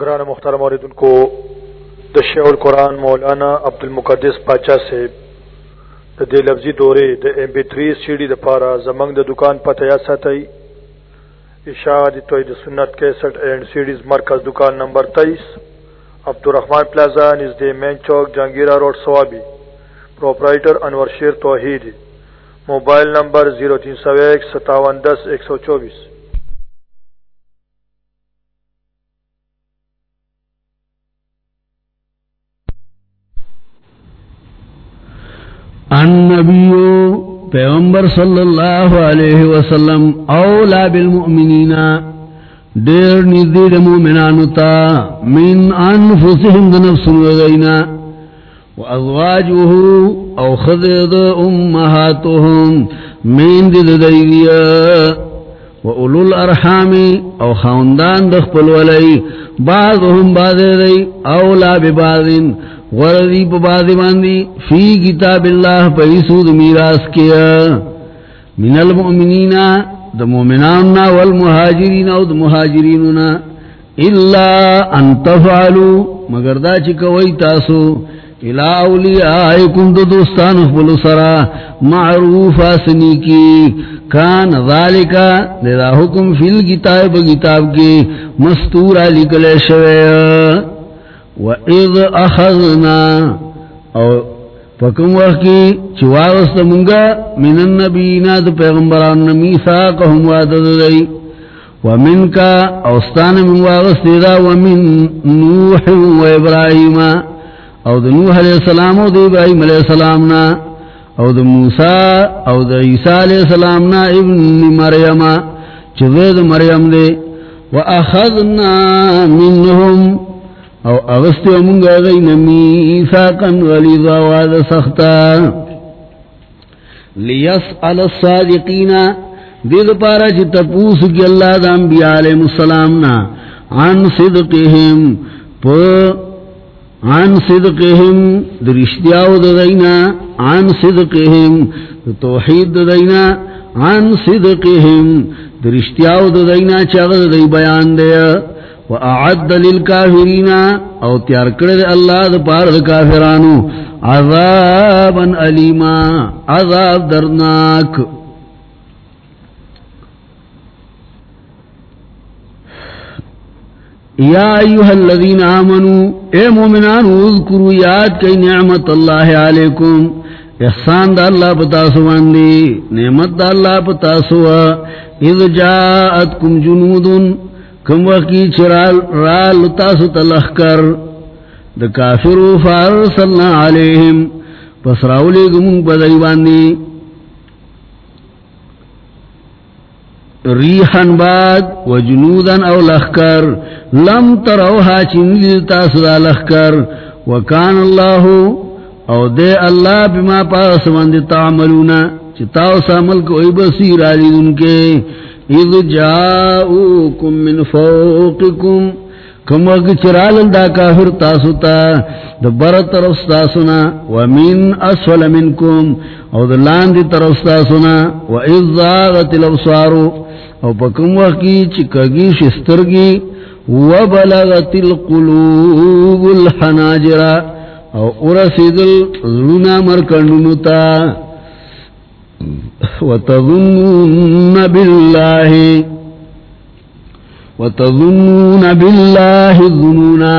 گران مختار موردن کو دشیع القرآن مولانا عبد المقدس پاچا سے دے لفظی دورے، دا M B three C D د پاره دکان پته یا ساتي اشاد توحید سنت 61 اینڈ سیڈیز مرکز دکان نمبر تیئیس Abdul Rahman plaza نزدې main chowk Jahangira road, Swabi. Proprietor Anwar Sher Tauheed. Mobile number 03015710110 124 النبی پیغمبر صلی اللہ علیہ وسلم اولا بالمؤمنین دیر نزدید مومنانتا من انفسهم دنفس وغینا و وازواجه او خذد امهاتهم من دید دیدیا وَأُولُو الْأَرْحَامِ او خاندان دخپل ولی بعضهم بعض دی اولا ببعض غردی پا بعض باندی، فی کتاب اللہ پیسود میراس کیا۔ من المؤمنین، دا مومناننا والمہاجرین او دا مہاجریننا اللہ ان تفعلو مگر دا چکوئی تاسو الہ اولیائکم دو دوستان اخبرو سرا معروف آسنی کی کان ذالکا دا حکم فی الگتاب کتاب کی مستورا لکلے شوئے وَإِذْ أَخَذْنَا او فکم وقی چواغست منگا من النبینا دو پیغمبران نمیساقهم وعدد دی ومنکا اوستان من واغست دا ومن نوح و ابراہیم او دو نوح علیہ السلام او دو ابراہیم علیہ السلامنا او دو موسیٰ او دو عیسیٰ علیہ السلامنا ابن مریم چوید مریم دے وَأَخَذْنَا مِنْهُمْ او اغسطی ومنگا غی نمی ساقن غلیظا واد سختا لیسعل الصادقین. دید پارا چی تپوس کی اللہ دا انبیاء علیہ السلامنا عن صدقهم. پا عن صدقهم درشتیاو ددینا عن صدقهم توحید ددینا عن صدقهم درشتیاو ددینا چاگد دی بیان دیا وَأَعَدَّ لِلْكَافِرِينَ او تیار کرد اللہ دا پار دا کافرانو عذابا علیما عذاب درناک یا ایوہ الذین آمنوا اے مومنان اذکروا یاد کئی نعمت اللہ علیکم۔ احسان دا اللہ پتاسو باندی، نعمت دا اللہ پتاسو اذ جاءتکم جنودن کم وقی چرال رال تاسو تلخ کر دا کافرو فارسلنا علیہم، پس راولی گمون بدائی باندی. ریحان باد و جنودن او لخ کر لم تروها چندی تاسو دا لخ کر وکان اللہ، او دے اللہ بما پاس باندی تعملونا، چی تاو سامل کوئی بصیر آلی دن کے. اذ جاؤکم من فوقکم. کم وقت چرال دا کافر تاسوتا دا بر طرف تاسونا ومن اسفل منکم. او دا لان دی طرف تاسونا و اذ زاغت الابصارو او پا کم وقت چکگی شسترگی و بلغت القلوب الحناجر. او ارسید الظلنا مرکننو تا وتظنون بالله وتظنون بالله الظنونا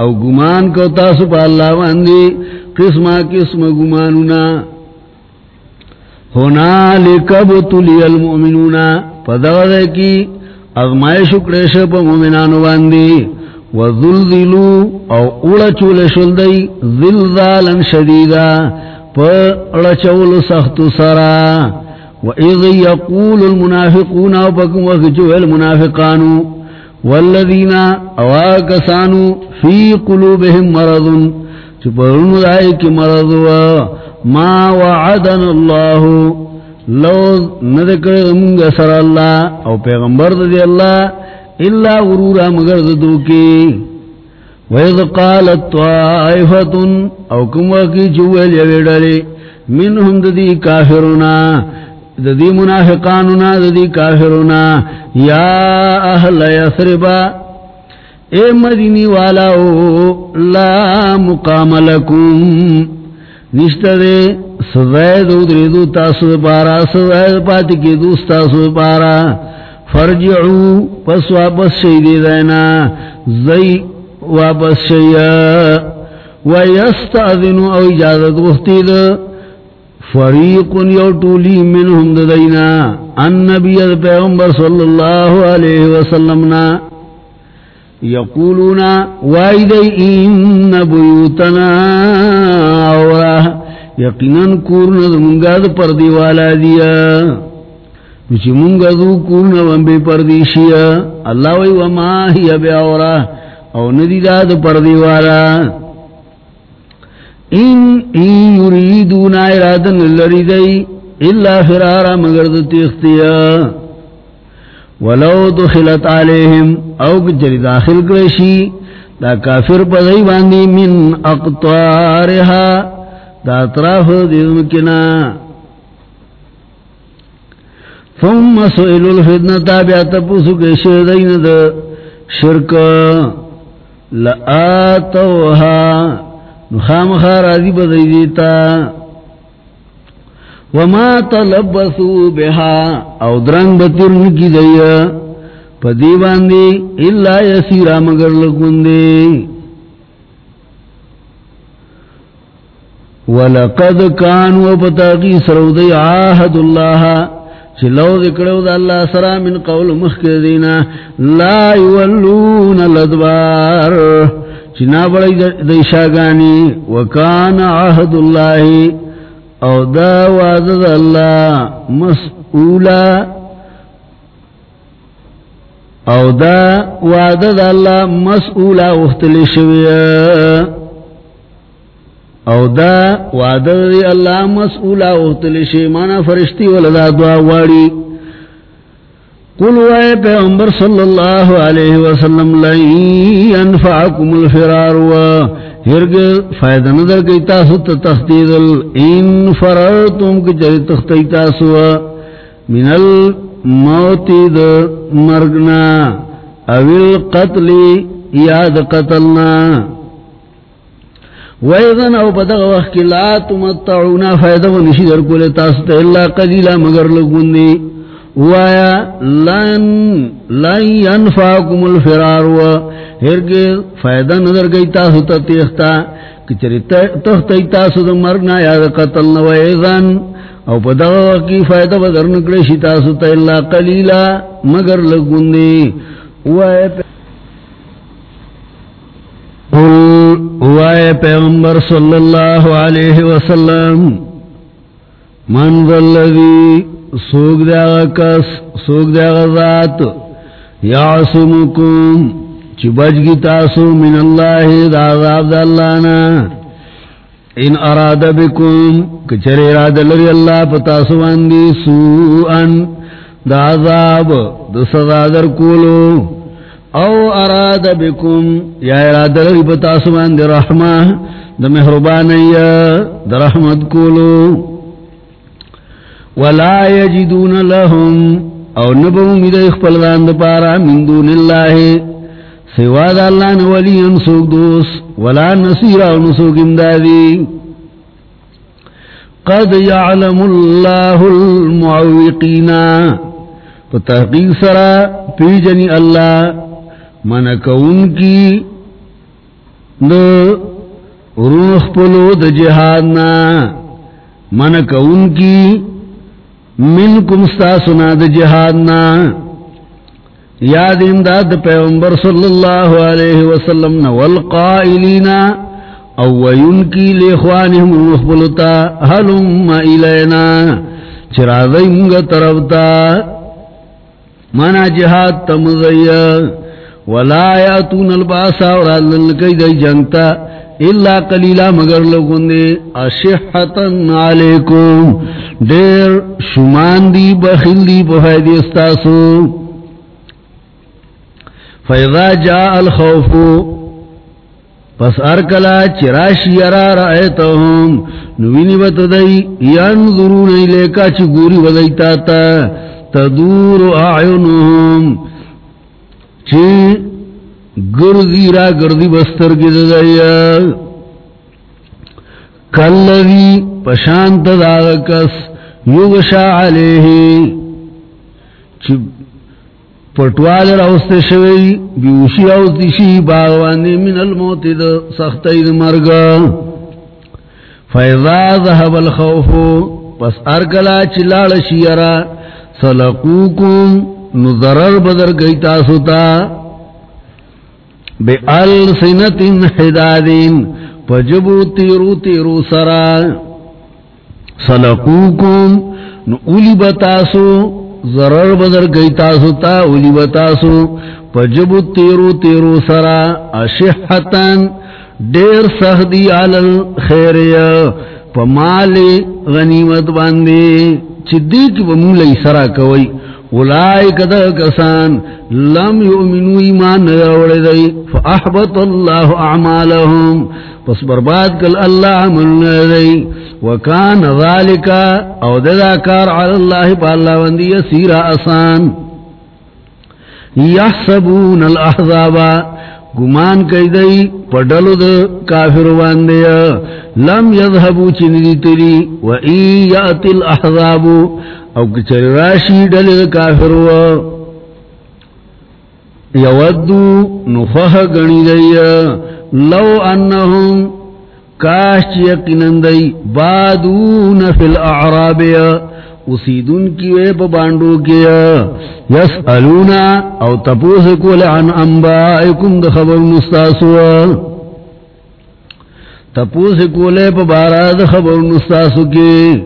او گمان کو تاسو پا اللہ واندی قسمہ قسم گمانونا ہونا لکبتلی المؤمنون پدغد کی اغمائش کڑیش پا مومنانو واندی وذلذلو او اوڑا چول شلدی ذلذالا شدیدا پڑچول سخت سرا وَإِذْ يَقُولُ الْمُنَافِقُونَ وَبَكُمْ وَكِجُوهِ الْمُنَافِقَانُ وَالَّذِينَ أَوَاكَسَانُوا فِي قُلُوبِهِمْ مَرَضٌ. چپرون دائك مرض ما وعدن اللہ لو ندکر سر اللہ او پیغمبر دی اللہ اللہ غرورا مگر دوکی وَإِذْ قَالَتْ طَائِفَةٌ، او کم وکی چوئل یویڈلی منہم ددی کافرنا ددی منافقاننا ددی کافرنا یا اہل یثربا، اے مدینی والاو لا مقام لکم، نشتہ دے سزائے دو تاسو پارا سزائے پاتی کی دوست تاسو پارا، فرجعو، پس واپس شیدی دینا زی واپس شیئا ویستاذنو او اجازت وقتی دا فریق یو طولی منہم دینا، النبی پیغمبر صلی اللہ علیہ وسلمنا یقولون وائدی ان بیوتنا اورا یقیناً کورن دمونگا دا پردی والا دیا چی مونگا دو کورن ومبی پردی شیا اللہ وی، وما ہی بی اورا او ندی دا دا پردی والا. ان این یریدون ارادن لری دی، الا فرارا مگر دا تیختیا. ولو دخلت علیہم، او کچری داخل کرشی دا کافر پدائی باندی من اقطارها دا اطراف دیدمکنا ثم سئلو الفتنة بیاتا پوسو کشی دین دا شرک لآتوها. نخام خارازی بدائی دیتا. وما تلبسو بها. او درنگ بطرن کی دیا پا دیوان دی اللہ یسیرا مگر لکن دی ولقد كانوا بتاقي سرودي عاهد الله. چلو ذکرو دا اللہ سرا من قول مخکدینا لا یولون الادبار چنا بڑی دیشاگانی وکان عاہد اللہ او دا وعدد اللہ مسئولا او دا وعدد اللہ مسئولا اختلی شویا او دا وعدد دی اللہ مسئولا اختلی شویا مانا فرشتی ولدا دعا واری قل وائے پیغمبر صلی اللہ علیہ وسلم لئی انفعکم الفرار و ہرگ فائدہ نظر کی تاسو تختیدل ان فررتم کی جری تختی تاسو من الموتی در مرگنا اویل قتلی یاد قتلنا ویدن او بدغ وقت کی لا تمتعونا فائدہ و نشی در کولے تاسو تا اللہ قلیلا مگر لگوندی وایا لن لن ينفعكم الفرار و ہرگز فائدہ نظر گئی تاسو تا تیختا کچری تختی تاسو دا مرگنا یاد قتل نوائزن او پا دغا کی فائدہ بدر نکڑشی تاسو تا اللہ قلیلا مگر لگوندی وائے وائے پیغمبر صلی اللہ علیہ وسلم، من ذا الذی سوگ دے آغا کس، سوگ دے آغا ذات، یعصمکم، چی بچ گی تاسو من اللہ دا عذاب دا اللہ نا، ان اراد بکم کچر اراد لری اللہ پتاسو اندی سوءن دا عذاب، دا صدا در کولو۔ او اراد بکم یا اراد لری پتاسو اندی رحمہ دا محربانی دا رحمت کولو. ولا يجدون لهم، او نبو مید اخپل داند پارا من دون اللہ سوا دا اللہ نولی انسوک دوس ولا نصیر او نسوک امدادی قد يعلم اللہ المعوقین تحقیق سرا پی جنی اللہ منکون کی دو روح پلو د جہادنا منکون کی من کم ستا سنا د جہادنا یاد امداد پیغمبر صلی اللہ علیہ وسلم والقائلین او وینکی لیخوانهم المخبلتا حلم ایلینا چرازی منگا طرفتا مانا جہاد تمزی ولا یاتون الباسا وراللکی دی جنگتا الا قلیلا مگر لوگن دے اشحتن علیکم دیر شمان دی بخل دی بفیدی استاسو۔ فیضا جاء الخوف، پس ارکلا چراش یرا رائیتهم نوینی بتدئی ینظرون ایلیکا چی گوری بدئیتا تا تدور اعینهم چی گردی را گردی بستر کی ددایا کلذی پشانت داغ کس یغشا علیہ چی پٹوال روست شوی بیوشی اوستی شی، باغوانی من الموت دا سختی دا مرگا فیضا ذہب الخوفو پس ارکلا چلال شیرا، سلقوکم نظرر بدر گئی تاسو تا بے السنت حدادین پجبو تیرو تیرو سرا سلقوکم نو اولی بتاسو ضرر بدر گئی تاسو تا اولی بتاسو پجبو تیرو تیرو سرا اشحتن دیر سخدی علل خیریا پمال غنیمت باندے چدی کی بمولی سرا کوئی اولائک دا کسان لم یؤمنو ایمان نروڑے دی فاحبت اللہ اعمالهم پس برباد کل اللہ عملنا دی وکان ذالکا او دا کار علی اللہ پا اللہ وندی سیرا آسان۔ یحسبون الاحضابا گمان کئی دی پڑلو دا کافر واندیا. لم یذہبو چندی تری و ای یأتی الاحضابو او کچر راشی ڈل دا کافر و یودو نفح گنی دی لو انہم کاش یقنن دی بادون فی الاعرابیا. اسیدن کی وے پا بانڈو کیا یسألونا او تپوس کول عن انبائکم دا خبر مستاسوا تپوس کولے پا بارا دا خبر مستاسو کی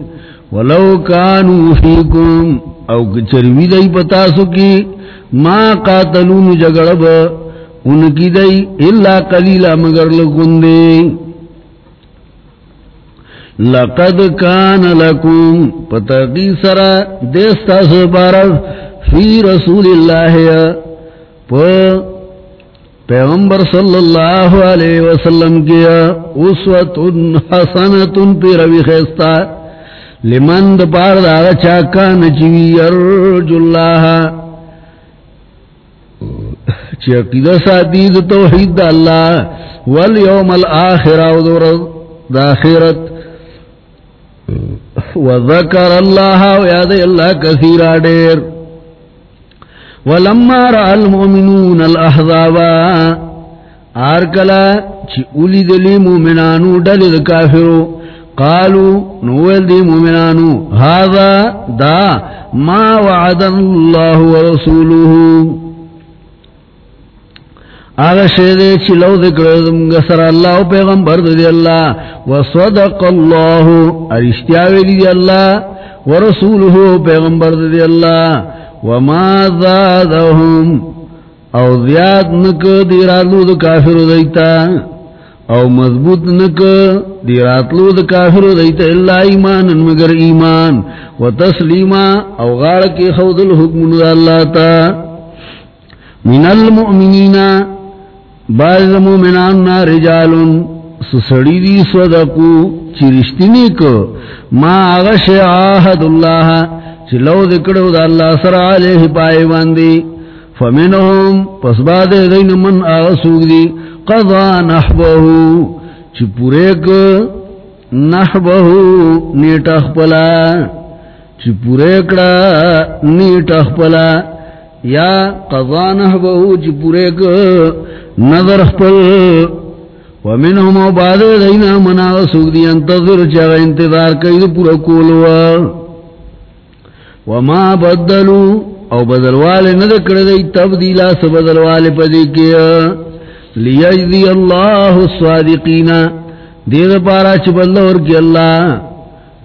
ولو کانو فیکم او کچروی دی پتاسو کی ما قاتلون جگڑب. ان کی دی اللہ قلیلہ مگر لکندے لقد کان لکم پتاقی سرا دیستا سپارا فی رسول اللہ پا پیغمبر صلی اللہ علیہ وسلم کیا، اسوت حسنت پی روی خیستا، لمن دپار دا چاکا نچوی ارج اللہ چاکی دا ساتی توحید دا اللہ، والیوم الاخرہ الآخر او دا آخرت وذکر اللہ ویاد اللہ کثیرا دیر ولما رأى المؤمنون الاحضابا آرکلا چی اولی دلی مومنانو ڈلی دا کافرو، قالو نویل دی مومنانو، هذا دا ما وعد اللہ ورسولوه آغا شیدے چلو ذکردم گسر اللہ و پیغمبر دی اللہ. وصدق اللہ. ارشتیاوی دی اللہ. و ورسولہ پیغمبر دی اللہ. وما زادهم او زیاد نک دیراتلو دا کافر دیتا. او مضبوط نک دیراتلو دا کافر دیتا. اللہ ایمان مگر ایمان. و تسلیما او غارکی خود الحکم دا اللہ تا. من المؤمنین بعض مومنان رجالن سسڑی دی صدقو چی رشتینی کو ما آغش آہد اللہ چی لو دکڑو دا اللہ سر علیہ پائے باندی. فمنہم پس بعد دین من آغسوگ دی. قضا نحبہو چی پورے کو نحبہو نیٹ اخپلا چی پورے کڑا نیٹ اخپلا یا قضا نحبہو چی پورے کو نظر خپل. ومنهم بعد دینا منا سوق دی انتظر چا انتظار کئی پورا کولوا. وما بدلوا او بدل والے نہ دی تبدیلا س بدل والے پدی کیا. لیجزی اللہ الصادقین. دید پارا چ بدل اور کی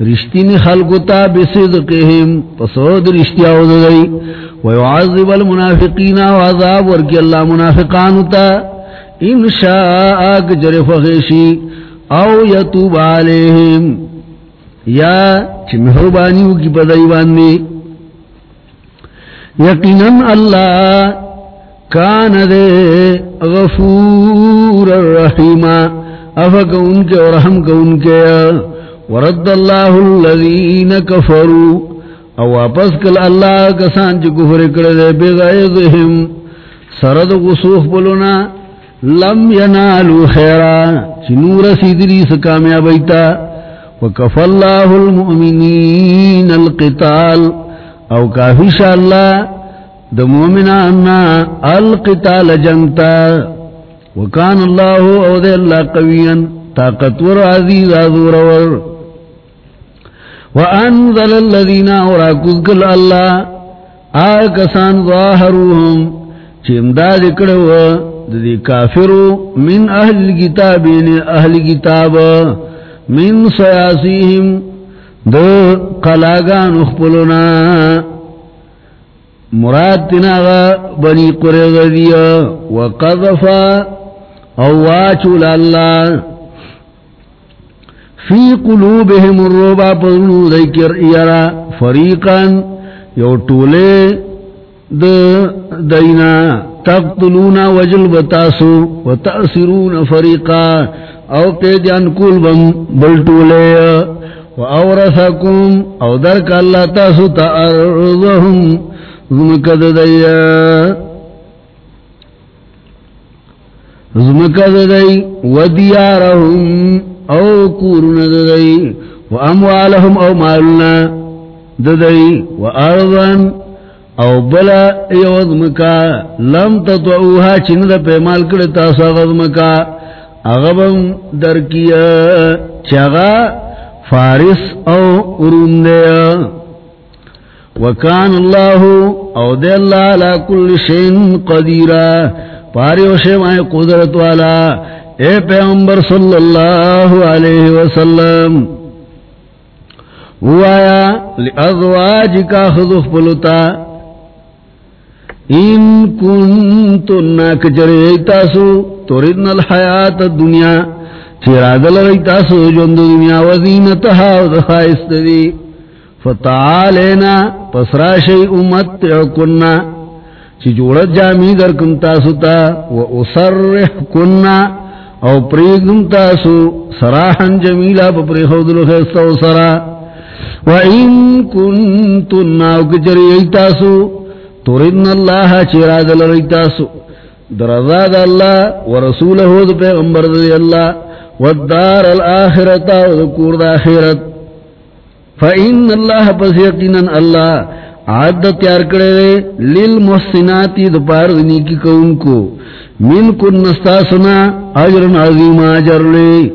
اللہ رشتی نے خلق تا بصدقہم پسود رشتیا ہو گئی ويعذب وعذاب ورکی اللہ منافقان تا. ان شاء جرف غیشی او یتوب علیہم. یا چھ محربانیو کی پدائیوان میں یقیناً اللہ کان دے غفور الرحیم. افک ان کے اور رحم کا ان کے. ورد اللہ الذین کفروا. او واپس کل اللہ کسان چی کفر کردے بغیظہم. سرد غصوخ بلونا. لم ینالو خیرا. چنور سیدری سکامیابیتا وکف اللہ المؤمنین القتال. او کافی شاء اللہ دا مومنانا القتال جنگتا. وکان اللہ او دے اللہ قویا. طاقتور عزیز آذورور وانزل الذین اوراکوز کل اللہ آکسان ظاہروہم چمداد اکڑو دی کافرو، من اہل کتابین یعنی اہل کتاب، من سیاسیہم، دو قلاغان اخپلونا۔ مراد تناغا بنی قرغ دیا وقضفا اواچو لاللہ فی قلوبہم الروبا پذنو دیکر ایرا فریقا یو طولے دینا تقتلون وجل بتاسو وتأثرون فریقا او قیدیان کول بم بلٹولے و اورثکم او درک اللہ تاسو تا زمکد دیا زمکد دی و دیارهم او کورن دی و اموالهم او مالنا دی و ارضا او بلا یوزمکا لم تطعوها چند پیمال کرتا ساغزمکا اغبم درکیا چغا فارس او اروندیا وکان اللہ او دے اللہ علا کل شین قدیرا پاری و قدرت والا اے پیغمبر صلی اللہ علیہ وسلم ہوا لأزواج کا خضف پلتا ان کنتن کچری ایتاسو توردن الحیات الدنیا چرادل ایتاسو جند دنیا وزینتها ودخائست دی، فتعالینا پسرا شئی امت کننا چی جوڑت جامی در کن تاسو تا و اسرح کننا او پریگم تاسو سراحا جمیلا پا پریخودلو خیستا و سرا. و ان کنتن او کچری ایتاسو تردن اللہ چراد لریتاسو درزاد اللہ و ورسولہو دا پیغمبر دا اللہ والدار الآخرتا وذکور دا آخرت. فإن اللہ پس یقینا اللہ عادت تیار کرے للمحسناتی دا پار دنی کی کون کو. من کن نستاسنا عجرن عظیم عجر لے۔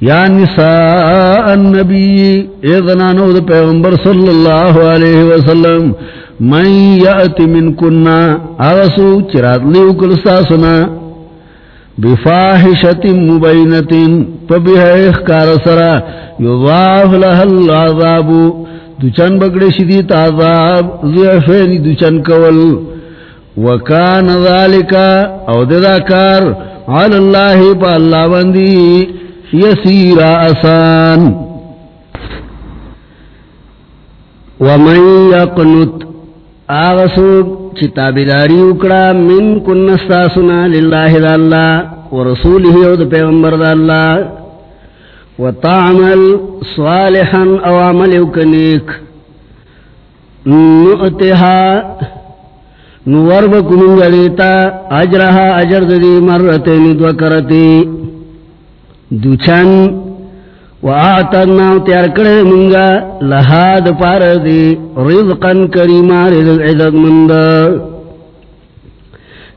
یا نساء النبی اذنانو دا پیغمبر صلی اللہ علیہ وسلم، من یأتی من کننا آغسو چرات لیو کلستاسنا بفاحشت مبینت پبیہ اخکار سرا۔ یضاف لها العذاب دوچن بگڑی شدیت عذاب، ضعفین دوچن کول۔ وکان ذالکا او دداکار علی اللہ پا اللہ بندی، یسیر آسان. ومن یقنت آغسوک چی تابداری اکڑا، من کنستاسنا للہ دا اللہ ورسوله او دا پیغمبر دا اللہ. وطعمل صالحا، او عمل اکنیک نؤتها نورب کننگا دیتا اجرها اجر دی مرتین دو کرتی دو دوکرتی دوچن وآتنا تیار کرے منگا لہاد پار دی رزقا کریما، رزق عزت مند.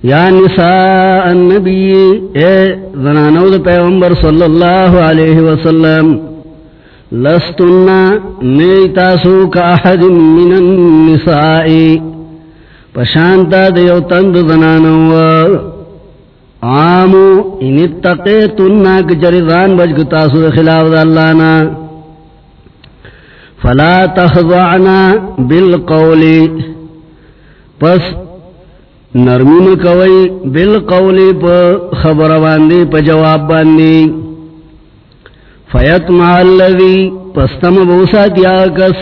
یا نساء النبی، اے زنانو دا پیغمبر صلی اللہ علیہ وسلم لستنا نیتاسو کا احد من النسائی پشانتا دیو تند زنانو عامو ان اتقیتنا کچرزان بجگتاسو خلاف دا اللہ نا. فلا تخضعنا بالقول. پس نرمون کوئی بالقول پا خبر باندی، پا جواب باندی. فیتمع اللذی پستم بوسات یا کس.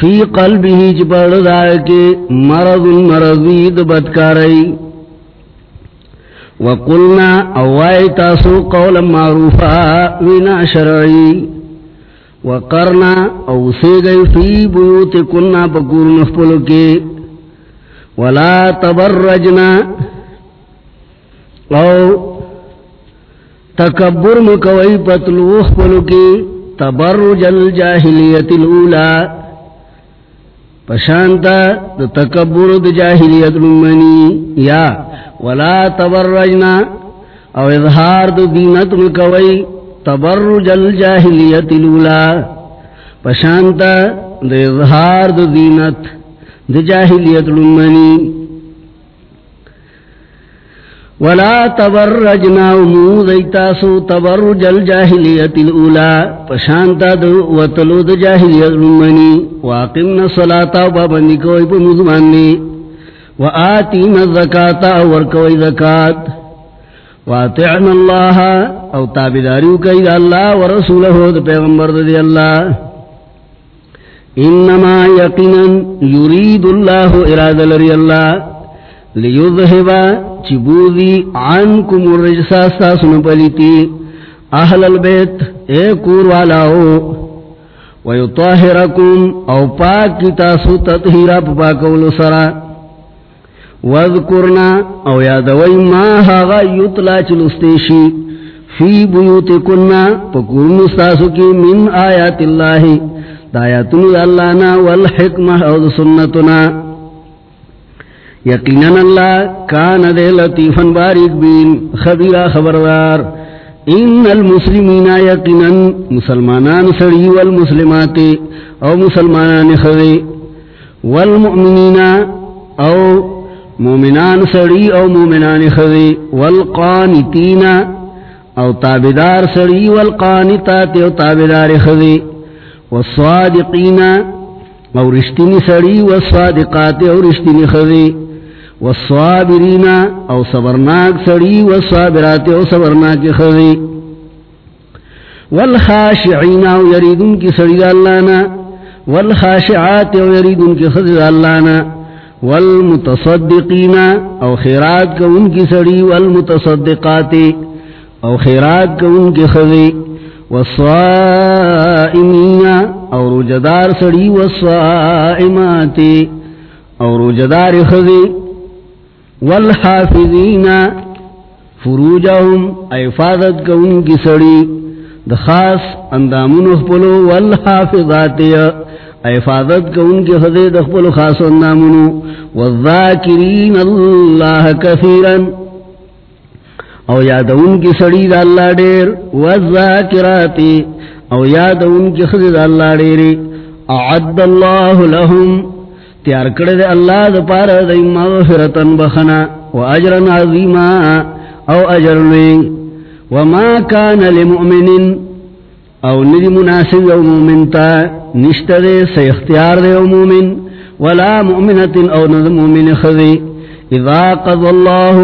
فی قلبی چپڑ دائے مرض مرضید بدکاری. وقلنا اوائی تاسو قولا معروفا ونا شرعی. وقرنا او سیگئی فی بیوت کننا پکور نفپلو کے. ولا تبرجنا او تکبر مکوئی پتلوخ پلو کی تبرج الجاہلیت الاولا. پشانتا دا تکبر دا جاہلیت نمانی یا ولا تبرجنا، او اظہار دا دینت مکوئی تبرج الجاہلیت لولا۔ پشانتا دا اظہار دا دینت دا جاہلیت نمانی ولا تبرجنا امود ایتاسو تبرج الجاہلیت الاولا پشانتا دو وطلو دو جاہلیت المنی واقمنا صلاة و بابندی کوئی پا مزمانی و آتینا الزکاة ورکوئی زکاة واتعنا اللہ او تابداریو کئی دا اللہ ورسولہو دا پیغمبر دا اللہ انما یقینا یرید اللہ اراد لری اللہ لیذہبا چبوذی عنکم الرجسا ساسن پلیتی اہل البیت اے کور والاو ویطاہرکم او پاک کی تاسو تطہیرہ پاکولو سرہ وذکرنا او یادوی ما هاغا یطلا چلستیشی۔ فی بیوتکننا پکون استاسو کی من آیات اللہ۔ دایاتن اللہنا والحکمہ او سنتنا۔ یقیناً اللہ کان دے لطیفا باریک بین خبیرہ خبردار۔ ان المسلمین یقیناً مسلمانان سڑی والمسلمات او مسلمانان خضی والمؤمنین او مومنان سڑی او مومنان خذی والقانتین او تابدار سڑی والقانتات او تابدار خذی والصادقین او رشتین سڑی والصادقات او رشتین خذی والصابرین او صبرناک سڑی، والصابرات او صبرناک خذی والخاشعین او یریدن کی سڑی اللہنا والخاشعات او یریدن کی خذی اللہنا والمتصدقین او خیرات کا ان کی سڑی، والمتصدقات او خیرات کا ان کی خضی والصائمین او رجدار سڑی، والصائمات او رجدار خضی والحافظین فروجهم ایفادت کا ان کی سڑی دخاص اندامون اخپلو والحافظات حفاظت کا ان کے خدے دخبل خاص نامنو والذاکرین اللہ کثیرا او یاد ان کی سڑی دا اللہ دیر، والذاکراتی، او یاد ان کی خدے اللہ دیر اعد اللہ لهم تیار کردے اللہ دا پارا دا مغفرتا بخنا و اجرا عظیما او اجر لئی وما کان لمؤمن او ندی مناسب او مومن تا نشت دے سے اختیار دے او مومن ولا مؤمنت او ند مومن خذی اذا قض اللہ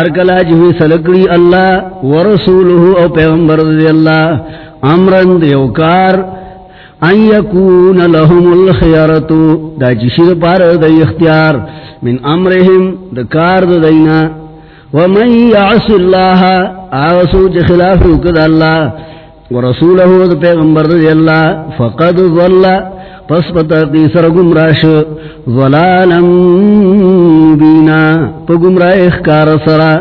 ارکلا جوی سلکڑی اللہ ورسولہ او پیغمبر دے اللہ امرن دے اوکار ان یکون لهم الخیارتو دا جشید پار دے اختیار من امرهم دکار دے دینا. ومن یعص اللہ آغسو چی جخلاف رکد اللہ ورسوله دا پیغمبر دی اللہ فقد ظل پس پتا قیسر گمراش ظلالا بینا پا گمراہ اخکار سرا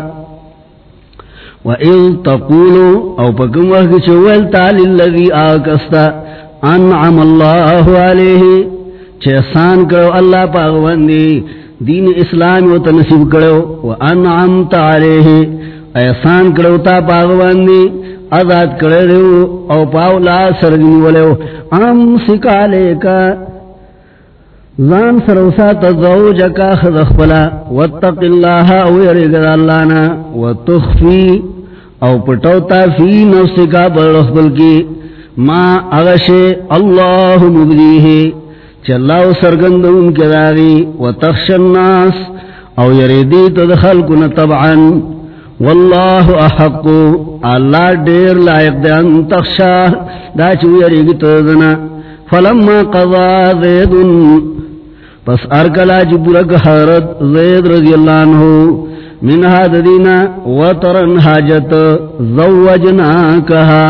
وَإِذْ تَقُولُوا او پکم وقت چوالتا لِلَّذِي آکستا انعم اللہ علیہ چہسان کرو اللہ پاغواندی دین اسلام و تنصیب کرو وَأَنْعَمْتَ عَلَيْهِ احسان کرو تا پاغواندی آزاد کرے دیو او پاولا سرگنی ولیو ام سکالے کا زان سروسا تزوج تزوجکا خزخبلا واتق اللہ او یرگد اللانا وتخفی، او پٹوتا فی نفس کا نفسکا برخبل کی ما اغشے اللہ مبدیه چلاو سرگند ان کے داغی وتخش الناس، او یریدی تدخل کن طبعا، واللہ احق، اللہ دیر لائق دے ان تخشا دا چوی اریگی تردنا فلما قضا زید، پس ارکلا جی جبرک حضرت زید رضی اللہ عنہ من هذا دینا وطرن حاجت زوجنا کہا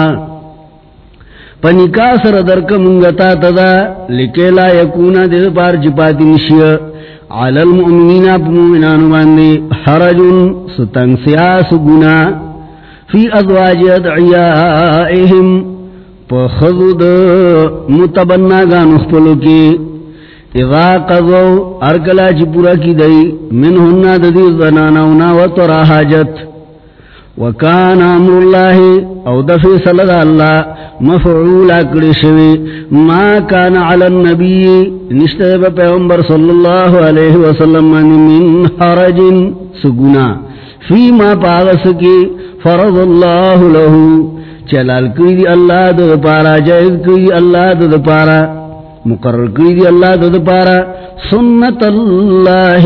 پنکا سر درک منگتا تدا لکیلا یکونا دید پار جی جپاتی نشی۔ علی المؤمنین اپ مومنان باندے حرج ستنگ سیاس گنا فی ازواج ادعیائهم پا خضد متبنا گان اخپلو کی۔ اذا قضو، ارکلا چی پورا کی دی منہننا ددی زنانونا و ترا حاجت۔ وکان امر اللہ او دفی صلی اللہ مفعولا کرشوی ما کان علی النبی نشتب پیغمبر صلی اللہ علیہ وسلم من حرج سگنا. فی ما پاغس کی فرض اللہ لہو. چلال کری دی اللہ دو پارا، جائز کری اللہ دو پارا، مقرر کری دی اللہ دو پارا. سنت اللہ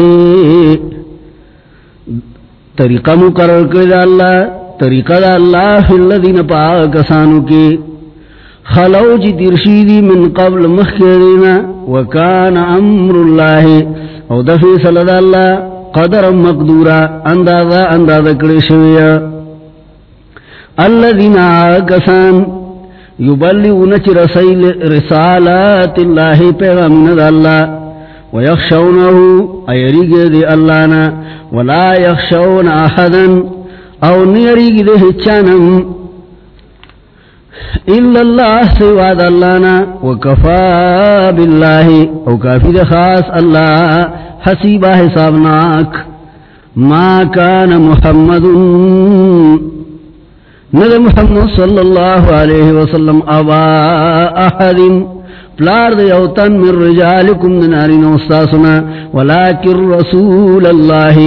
طریقہ مقرر کر اللہ، طریقہ دا اللہ فی اللذین پاکسانو کی۔ خلو جی ترشیدی من قبل مخیرین وکان امر اللہ۔ او دفی صلی اللہ، قدر مقدورا اندازا اندازا کرشویا اللذین آکسان یبلیون چی رسالات اللہ پیغامنا دا اللہ۔ ويخشونه ايريگ دي اللهنا ولا يخشون احدا او نيريگ دي چانم الا الله سوى اللهنا وكفى بالله او كافي ده خاص الله، حسيبا حسابناك. ما كان محمد ندى محمد صلى الله عليه وسلم ابا احد پلار دے اوتن من رجالکم دناری نوستاسنا، ولیکن رسول اللہ،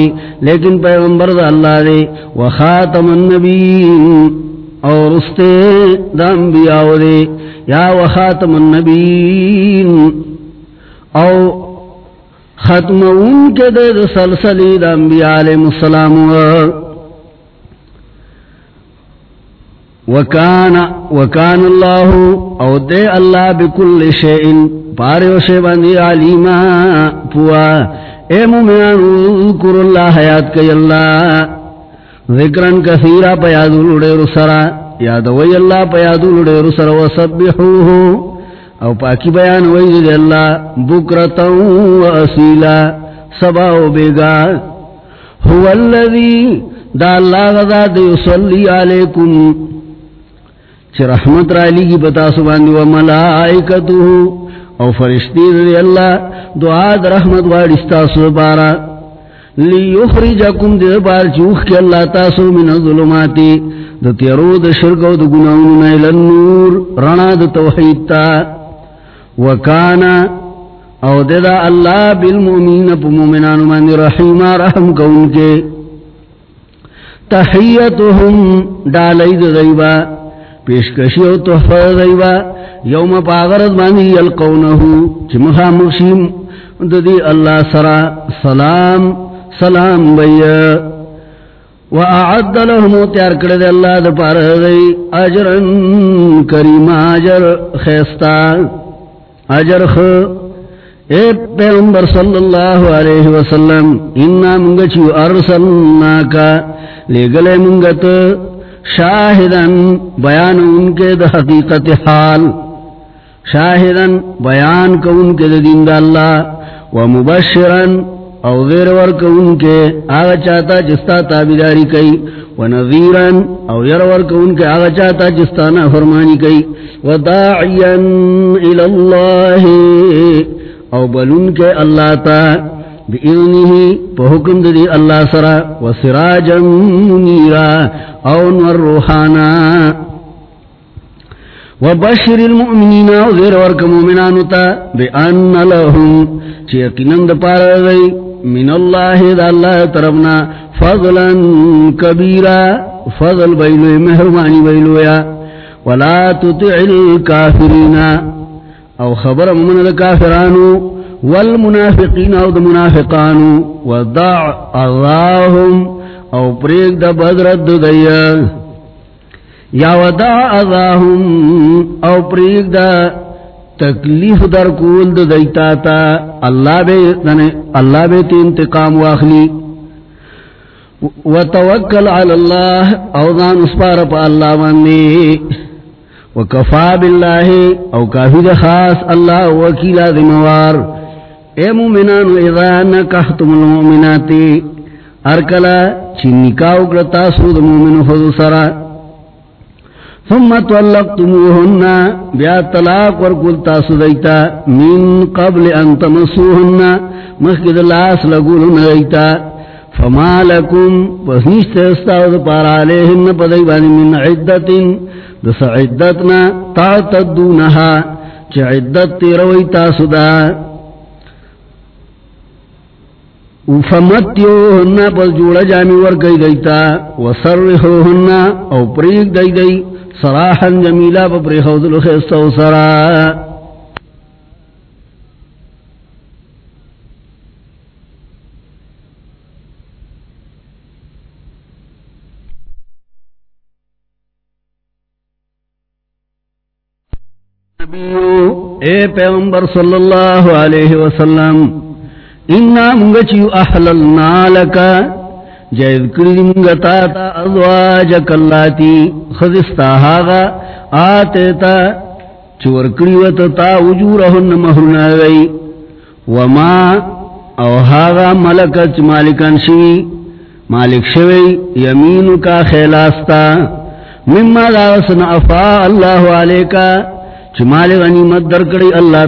لیکن پیغمبر دا اللہ دے، وخاتم النبیین اور اس استے دا انبیاء دے، یا وخاتم النبیین، او ختم ان کے دے دا سلسلی دا انبیاء علیہ السلام۔ وکان وکان اللہ او دے اللہ بکل شیئن پارے و شے باندی علیما پوا۔ اے مومنان اذکر اللہ حیات کئی اللہ۔ ذکرن کثیرا پیادو لڑے رسرا یادوی اللہ پیادو لڑے رسرا وسبحوہو او پاکی بیان وید اللہ۔ بکرتا و اصیلا سبا و بیگا۔ هو الذی، دا اللہ غذا دے صلی علیکم۔ چھ رحمت را لی کی بتا سباندی و ملائکتو او فرشتی دی اللہ دعا دا رحمت وارستا سو بارا لی یخرجکم دی بار چوخ کی اللہ تاسو من ظلماتی دا تیرو دا شرک و دا گناون نیل النور. رنا دا توحید تا. وکانا او دی دا اللہ بالمؤمین پا مومنان من رحیم رحم کون کے تحییتهم ڈالی دا غیبا. پیشکشی او تحفظ دیوا یوم پاغرد بانی یلقونہو، چی مخامخشیم دی اللہ سرا سلام سلام بی و اعد لهم تیار کرد اللہ دا پار دی اجرن کریم، اجر خیستا۔ اجر خ۔ اے پیغمبر صلی اللہ علیہ وسلم انا منگچو ارسلناکا، لے گلے منگت شاہدن بیان ان کے دا حقیقت حال شاہدن بیان کو ان کے دا دین دا اللہ و مبشرن او غیر ورک ان کے آگا چاہتا جستا تابداری کئی و نظیرن او یر ورک ان کے آگا چاہتا جستا نا فرمانی کئی۔ و داعین الاللہ او بلن کے اللہ تا بإذنه فحكم دي الله سرا وسراجا منيرا أو نور روحانا. وبشر المؤمنين وغير ورك مؤمنان تا بأن لهم چيقنن دپار دي من الله دا الله طرفنا، فضلا كبيرا فضل بيلو مهرماني بيلو ولا تطع الكافرين او خبر من الكافرانو والمنافقین او دا منافقانو ودع اغاهم او پریگ دا بدرد دیا. یا ودع اغاهم او پریگ دا تکلیف در کول دا دیتا تا. اللہ بے اللہ بے تی انتقام واخلی وتوکل علی اللہ او دان اسپار پا اللہ ماندی وکفا باللہ او کافی دا خاص اللہ وکیلا دموار اے مومنان اذا نکحتم المؤمناتی ارکلا چی نکاو کرتا سود مومن خود سرا. ثم تولقتموهن بیا طلاق ورکل تاسو دیتا، من قبل ان تمسوهن مخد لاس لگولن دیتا. فما لکم وحنیشت استاو پار علیہن، پدائی من عدت دس عدتنا تعتدونها چی عدت تیروی تاسو دا. فمتیو ہننا پس جوڑا جامی ورکی دیتا وصرحو ہننا او پریک دی. دی سراحا جمیلا پا پری خود لخیست و سرا اے پیغمبر صلی اللہ علیہ وسلم انا منگچیو احللنا لکا جائد کردی منگتا تا ازواجک اللاتی خزستا هاغا آتیتا چور کریوت تا وجورهن مہرنا گئی وما او هاغا ملکت مالکان شوی مالک شوی یمینو کا خیلاستا مما داغسن افا اللہ علیکا چی مالک غنیمت در کری اللہ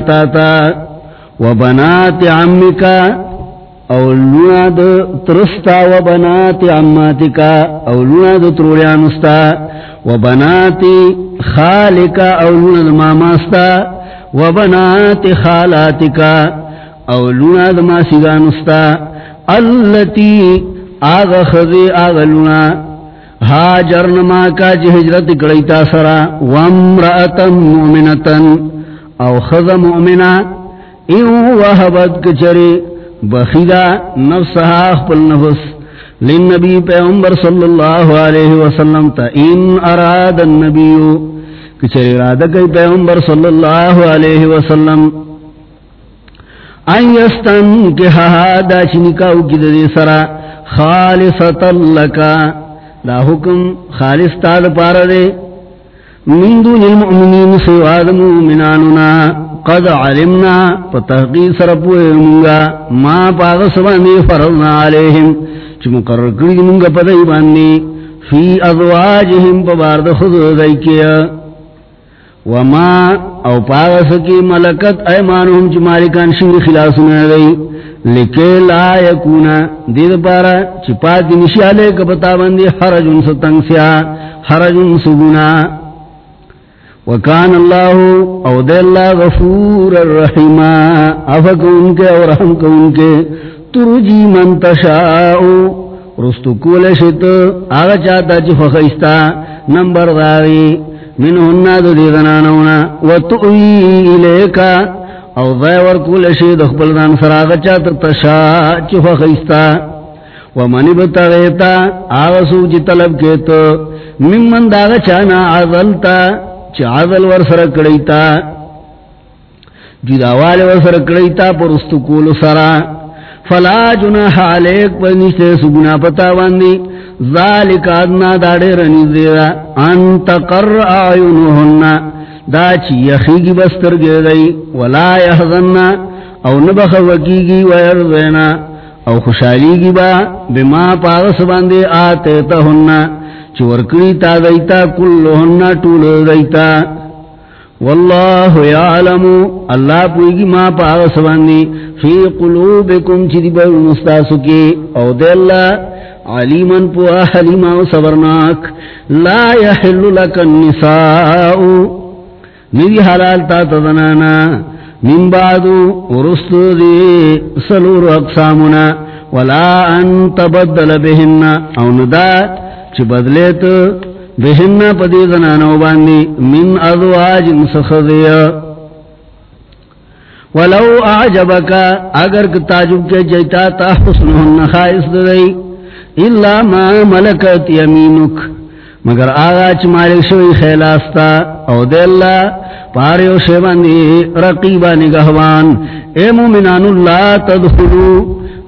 تاتا وبنات عمکا اولونا د ترستا و بنات عماتکا اولونا د ترولیانستا و بنات خالکا اولونا د ماماستا و بنات خالاتکا اولونا د ماسیگانستا، اللتی آغا خذی آغا لونا حاجرن ماکا جی حجرت کڑیتا سرا، وامرأتا مؤمنتا، او خذ مؤمنا ایو وحبت کچری بخیدا نفسها اخپل نفس۔ لنبی پیغمبر صلی اللہ علیہ وسلم تا ان اراد النبیو کچر ارادہ کئی پیغمبر صلی اللہ علیہ وسلم۔ این یستن کے ہاں دا چنکاو کی دی سرا۔ خالصتا لکا، دا حکم خالص تاد پار دے۔ من دون المؤمنین سواد مومناننا قد علمنا فتحقیق سرپو منگا. ما پاغس باندی فرضنا علیہم. چی مقرر کری منگا پدائی باندی فی ازواجہم پبارد خود دیکیا وما، او پاغس کی ملکت ایمانہم چی مالکان شیر خلاسنا گئی لکے لا یکونا. دید پارا چی پاکی نشیالے کپتا باندی حرجن ستنگ سیا، حرجن سگنا وکان اللہ او دے اللہ غفور الرحیم افک ان کے اور رحم کو ان کے، ترجی من تشاؤ رستو کول شت، آغا چاہتا چی فخیستا نمبر داری من ہننا دو دیدنانونا و تؤوی الیکا. او ضیور کول شت اخبر دان سر آغا چاہتا تشا چی فخیستا و منی بتغیتا آغا سو جی طلب کیتا. من من داغا چانا عذلتا چادل ور سر کڑیتا جداوال ور سر کڑیتا پر استقول سرا فلا جناح علیک پر نشتے سگنا پتا باندی ذالک آدنا داڑے رنی دیرا انت قر آئینوہن دا چی یخیگی بستر گے گئی ولا یحضن او نبخ وکیگی ویرزینا او خوشحالیگی با بما پاغس باندے آتے تہنہ چورکڑی تا دیتا کلوہن طول دیتا. واللہ یعلم، اللہ پوئیگی ما پاغ سباندی. فی قلوبکم چی دی بر مستاسو کی. او دے اللہ، علیمن پوا حلیما و صبرناک. لا یحل لک النساء. ندی حلال تا تدنانا. من بعدو ورست دی سلور اقسامنا ولا ان تبدل بهن او ندات چی بدلے تو بہن پدی زنانو باندی من ازواج مسخذی ولو اعجبکا اگر تعجب کے جیتا تا حسنہن خائص دی الا ما ملکت یمینک. مگر آغا چی مالک شوی خیلاستا، او دے اللہ پاریو شیباندی رقیبا نگہوان. اے مومنان اللہ تدخلو،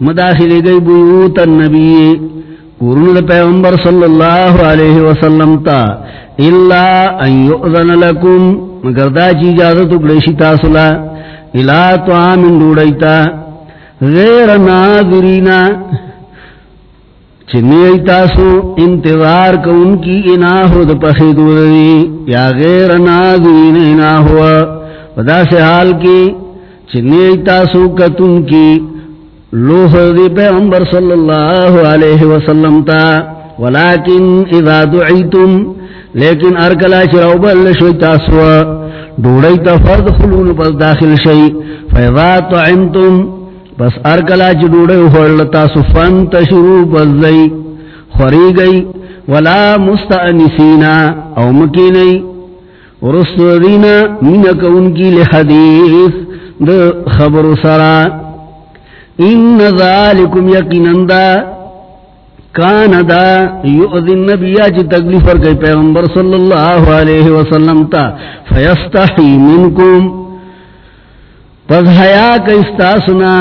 مداخلی گئی بیوت النبی. قرون پیغمبر صلی اللہ علیہ وسلم تا اللہ ان یؤذن لکم. مگر دا چی اجازت اکڑیشی تاسلا الہ طعام ڈوڑیتا غیر ناظرینا چنی تاسو، انتظار کو ان کی انا ہو پخیدو دی یا غیر ناظرین انا ہوا۔ ودا سے حال کی چنی تاسو کتن کی لوح دی پیغمبر صلی اللہ علیہ وسلم تا، ولیکن اذا دعیتم، لیکن ارکلا چراو بل شوی تاسو دوڑی تا فرد خلون پس داخل شئی، فیضا طعمتم پس ارکلا چی دوڑی خوڑ تاسو فن تشرو پس دی خوری گئی، ولا مستعنسینا او مکینی ورسو دینا منک ان کی لحدیث دا خبر سرا ان ذالکم یقینن دا. کان دا. یؤذن نبی آج تکلیف اور ورکی پیغمبر صلی اللہ علیہ وسلم تا. فیستحی منکم پس حیا کستاسنا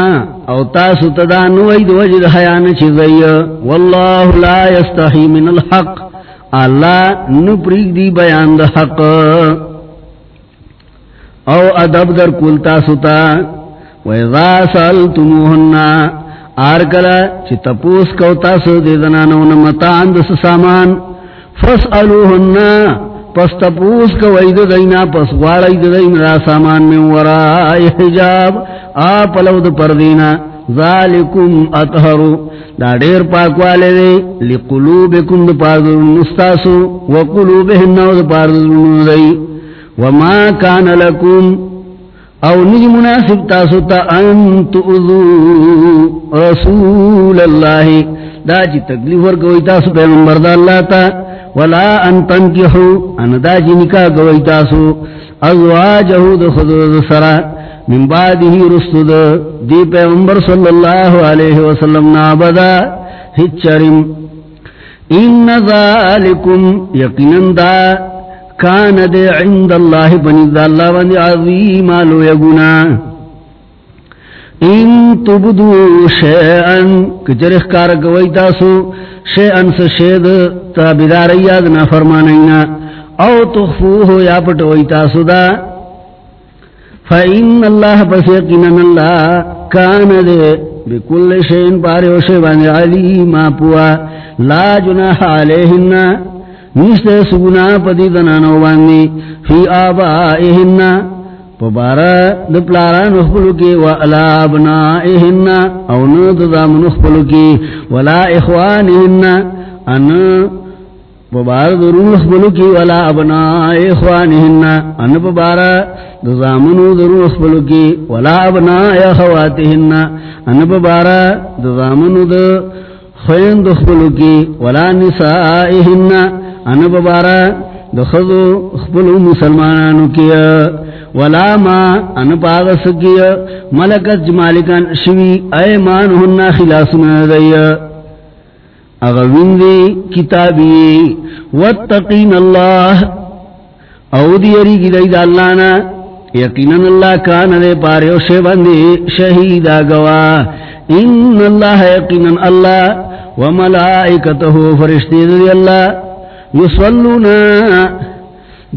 او تاسو تدانو اید وجد حیان چیزی واللہ لا یستحی من الحق. اللہ نپریگ دی بیان دا حق. او ادب در کل تاسو تا وَإِذَا سَأَلْتُمُوهُنَّ آرکلا چی تپوس کو تاسو دے دنانو نمتان دس سامان فسألوهن پس تپوس کو اید دینا، پس غوار اید دینا را سامان من ورائی حجاب، آپ لو دا پردینا ذالکم اطہرو، دا دیر پاکوالے دے، لقلوبکم دا پاردرون نستاسو، وقلوبہن دا پاردرون دے، وما کان لکم او نجی مناسب تاسو تا انت اذو رسول اللہ دا جی تکلیف ورکوئی تاسو پیغمبر دا اللہ تا ولا ان تنکحو، ان دا جی نکاح کوئی تاسو. ازواجہو دا خدو سرا من بعدی رسو دا دی پیغمبر صلی اللہ علیہ وسلم نابدا ہچرم ان ذالکم یقینن دا کان دے عند اللہ بنید اللہ بندی عظیم آلو یگنا ان تبدو شیئن کچرخ کارکوئی تاسو شیئن سے شید تابدار ایادنا فرمانینا او تخفوه یا پٹوئی تاسو دا. فإن اللہ پس یقینن اللہ کان دے بکل شیئن پارے وشے باندی علیم آپوا لا جناح علیہنہ نیشتے سگنا پدی دنانو باندی، فی آبائہن پبارا دپلارا نخبلو کی و علا ابنائہن، او نددام نخبلو کی ولا اخوانہن، ان پبارا درو نخبلو کی ولا ابنائی اخوانہن ان پبارا دزامنو درو نخبلو کی ولا ابنائی اخواتہن ان پبارا دزامنو در خین دخبلو کی ولا نسائہن ان ببارا دخذو خبلو مسلمانانو کیا. ولا ما ان پاغس کیا. ملکت جی جمالکان شوی ایمان ہننا خلاسنا دیا. اغوین دی کتابی واتقین اللہ. او دی ریگی دی دا اللہ نا یقیناً اللہ کان دے پارے و شیبندی شہیدہ گوا ان اللہ یقیناً اللہ. وملائکتہو فرشتی دی اللہ. یصلونا.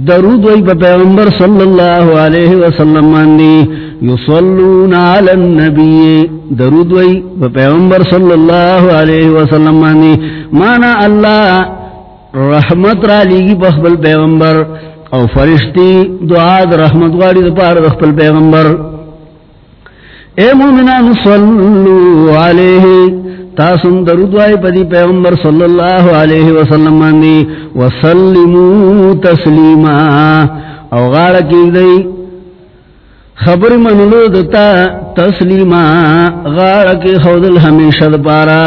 درود وی پا پیغمبر صلی اللہ علیہ وسلم ماندی. یصلونا علی النبی. درود وی پا پیغمبر صلی اللہ علیہ وسلم ماندی. مانا اللہ رحمت را لیگی پا بخبل پیغمبر او فرشتی دعا دا رحمت واری دا پار بخبل پیغمبر. اے مومنان صلو علیہ. تاسم درود وائی پدی پیغمبر صلی اللہ علیہ وسلم ماندی وسلمو تسلیما. او غار کی دی خبر منلو دتا تسلیما. غار کی خود الحمیشہ دپارا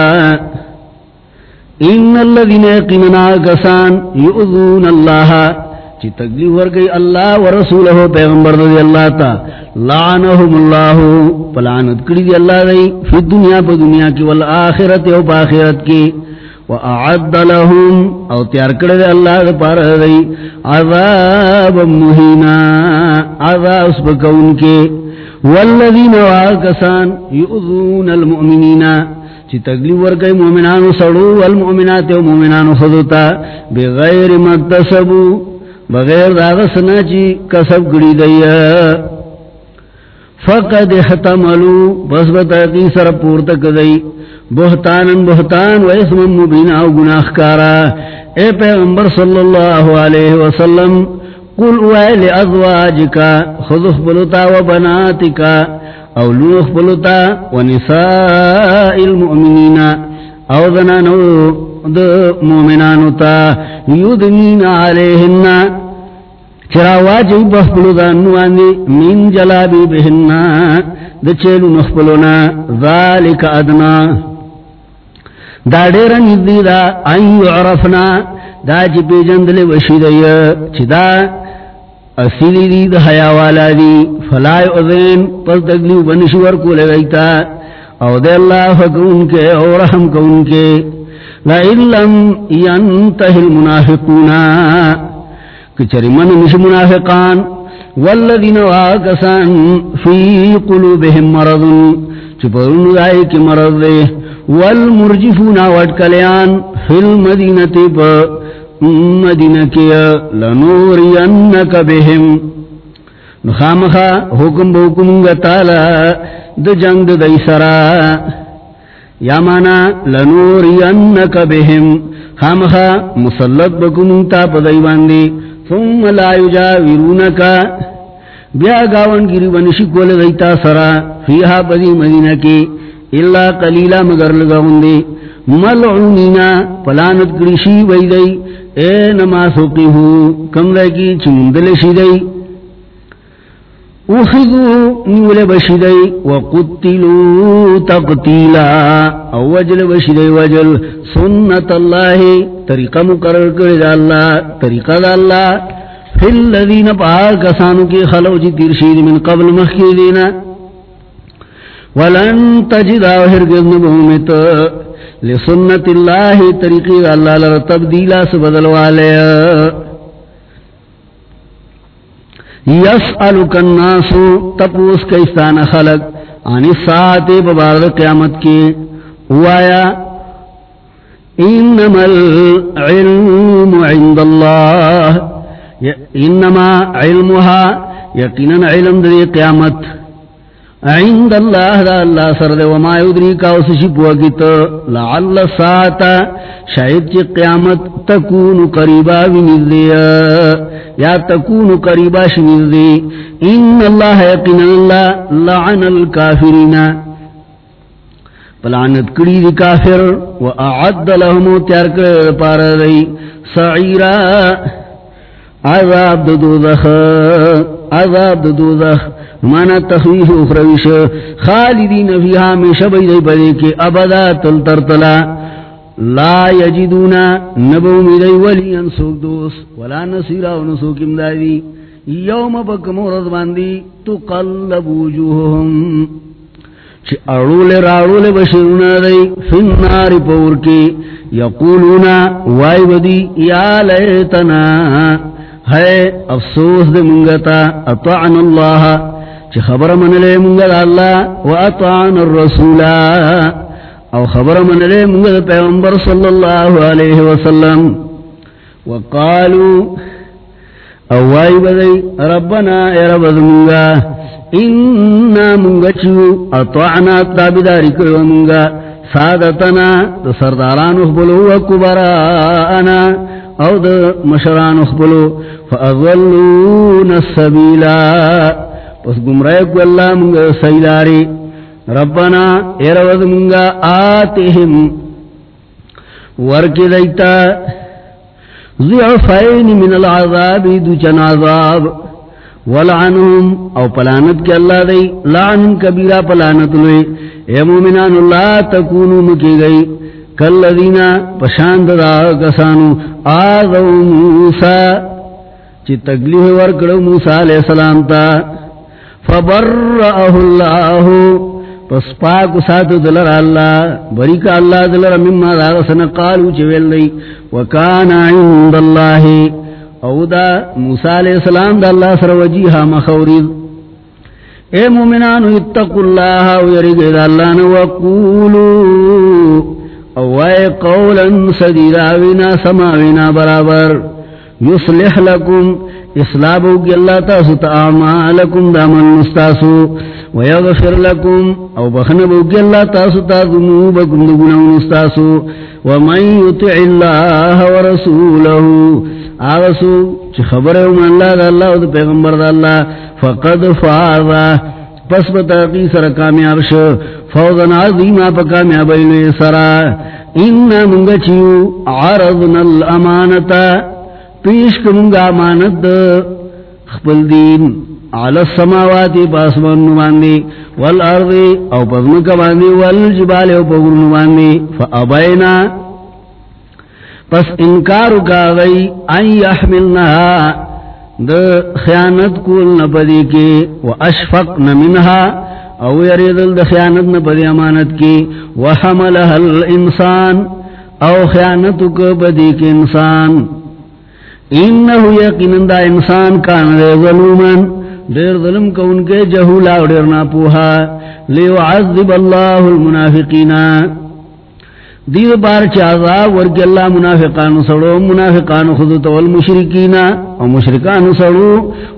ان الذین یقیننا کسان یؤذون اللہ چی تکلیف ورگئی اللہ و رسولہ پیغمبر دی اللہ تا، لعنہم اللہ، پلانت کری دی اللہ دی فی دنیا پا دنیا کی، والآخرت و پا آخرت کی و اعد لهم، او تیار کر دی اللہ دی پار دی عذاب مہینا عذاب سبکون کے۔ والذین واکسان یؤذون المؤمنین، چی تکلیف ورگئی مومنانو سڑو، والمؤمنات و مومنانو خدوتا بغیر مکتسبو بغیر داغ سنا چی کسب گڑی دیا فقد احتملوا بس بتاقی سر پورتا کدئی۔ بہتانن بہتان و اسم مبینا و گناہ کارا۔ اے پیغمبر صلی اللہ علیہ وسلم، قل اوائل ازواجکا خذخ بلتا و بناتکا او لوخ بلتا و نساء المؤمنین، او ذنانو د مومنانو تا۔ یدنین علیہن چرا واجی بخبلو دانو آنی من جلابی بہن د چیلو نخبلونا. ذالک ادنا. دا دیر نزدی دا این یعرفنا. دا چی پی جندل وشیدی. چی دا اصیلی دی دا حیاوالا دی. فلائی اذین پس تکلیو بنشور کو لگیتا او دے اللہ فکون کے او رحم کون کے. لئن لم ینتہ المنافقونا من مش منافقان. والذین واکسان فی قلوبهم مرض. دائی کی مرض دے. والمرجفون وٹکلیان فی پا مدینہ کیا لنورینک بهم نخامخا حکم بحکم گتالا د جنگ د دیسرا. یا مانا لنورینک بهم خامخا مسلط بکم تا پا دیواندی ثم لا یجاورونکا بیا گاون گیری ونشی کول دیتا سرا، فیہا پدی مدینہ کی اللہ قلیلا مگر لگاوندی ملعونینا، پلانت کرشی ویدئی اے نما سوقیہو کم لکی چمندلشی دی. اخذو نیول بشدئی وقتلو تقتیلا او وجل بشدئی وجل سنت اللہ طریقہ مقرر کرد اللہ، طریقہ دا اللہ. فی اللذین پاکسانو کی خلو جی ترشید من قبل مخی دینا ولن تجد آوہر گزن بہمت لسنت اللہ طریقی دا اللہ لر تبدیلا سبدل والے. یسألک الناس، تپوس کئستان خلق. آنی ساعت ببارد قیامت کی وایا، انما العلم عند اللہ. انما علمها، یقینا علم دی قیامت. عند اللہ دا اللہ سرد وما یدری کا اس شپوا کیت لعل ساعتا شاید چی قیامت تکون قریبا بنزدی. یا تکون قریبا شنزدی. ان اللہ یقین اللہ لعن الكافرین پلانت کری دی کافر و اعد لهم تیار کر پار دی. سعیرا عذاب دوزخ. عذاب دوزخ، مانا تخویف اخرویش خالدین فیہا میں شبی دی پدے کے ابدا تل ترتلا. لا یجدونا نبو میدی ولی انسوک دوس ولا نصیرا و نسوک امدادی. یوم پک مورد باندی تقلب وجوہم. چی اڑول راڑول بشرونا دی فنار پور کی. یقولونا وائی بدی یا لیتنا. ہے افسوس دے منگتا اطعن اللہ چی خبر من لے منگل اللہ و اطعن الرسول او خبر من لے منگل پیغمبر صلی اللہ علیہ وسلم وقالو او وائی بدئی ربنا اے رب دمونگا اننا منگا چیو اطعنا تابداری کرو منگا سادتنا دا سرداران اخبلو و کبرانا او دا مشران اخبلو فاضلون السبیلا پس گمراہ کو اللہ منگا سیداری ربنا ایروز منگا آتهم. ورکی دیتا ضعفین من العذاب، دو چن عذاب. ولعنهم، او پلانت کے اللہ دی. لعن کبیرہ پلانت لیے اے مومنان اللہ تکونو مکی گئی کالذین پشاند دا کسانو آذو موسیٰ، چی تکلیف ورکڑو موسیٰ علیہ السلام تا فبرأه اللہ، پس پاک ساتھ دلر اللہ بریکا اللہ دلر مما دا غسن قالو چویل دی، وکانا عند اللہ، او دا موسیٰ علیہ السلام دا اللہ سر وجیہا مخورید۔ اے مومنان اتقوا اللہ و دا اللہ نوقولو او اے قولا سدیدا وینا سماوینا برابر یصلح لکم اصلابو کی اللہ تاسو تا اعمالکم دا من مستاسو ویغفر لکم او بخن بوکی اللہ تاسو تا ذنوبکم دگنون استاسو ومن یطع اللہ ورسولہو آغسو چی خبر من اللہ دا اللہ دا پیغمبر دا اللہ، فقد فارا پس بتاقی سر کامیاب شو. فوضن عظیمہ پا کامیاب ایلوی سرا انہا منگا چیو عرضنا الامانتا پیش کمنگا امانت خپل دین علی السماوات پاسمان نواندی والارض او پزمک باندی والجبال او پگرن نواندی فابینا پس انکارو کا غی ان یحملنها دا خیانت کول نپدی کی، و اشفقن منها، او یریدل دا خیانت نپدی امانت کی وحملها الانسان، او خیانتو کپدی کی انسان. انہو یقینن دا انسان کان دے ظلومن دیر ظلم کو ان کے جہولا ڈیر نہ پوہا لیو عذب اللہ المنافقین دیر بار چاذاب ورکی اللہ منافقان سڑو، منافقان خودتا والمشرکین و مشرکان سڑو،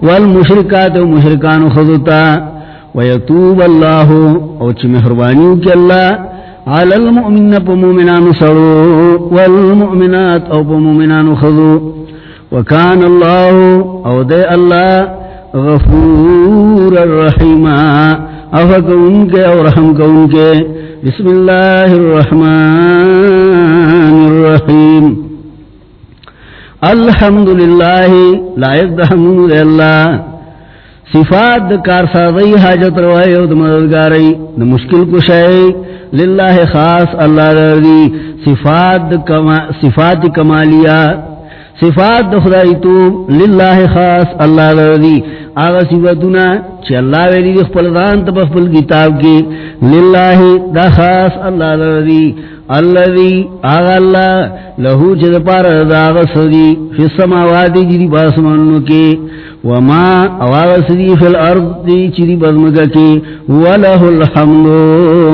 والمشرکات و مشرکان خودتا ویتوب اللہ او چی محربانیو کی اللہ، علی المؤمن پا مومنان سڑو، والمؤمنات او پا مومنان خودو. وکان اللہ او دے اللہ غفور الرحیم افق ان کے اور رحم کو کے. بسم اللہ الرحمن الرحیم. الحمد للہ لائق دحمد اللہ صفات کار سازی حاجت روائی او دمددگاری دمشکل کشائی للہ خاص اللہ رضی صفات, کما صفات کمالیہ صفات دخدائی تو للہ خاص اللہ رضی آغا صفتنا چی اللہ ویلی دی خپل دان تب خپل کتاب کی. للہ دا خاص اللہ لردی اللذی آغا اللہ لہو چی دا پار دا آغا صدی فی السماواتی جی دی باسمانو کی. وما آغا صدی فی الارض دی چی دی بزمگا کی. ولہ الحمدو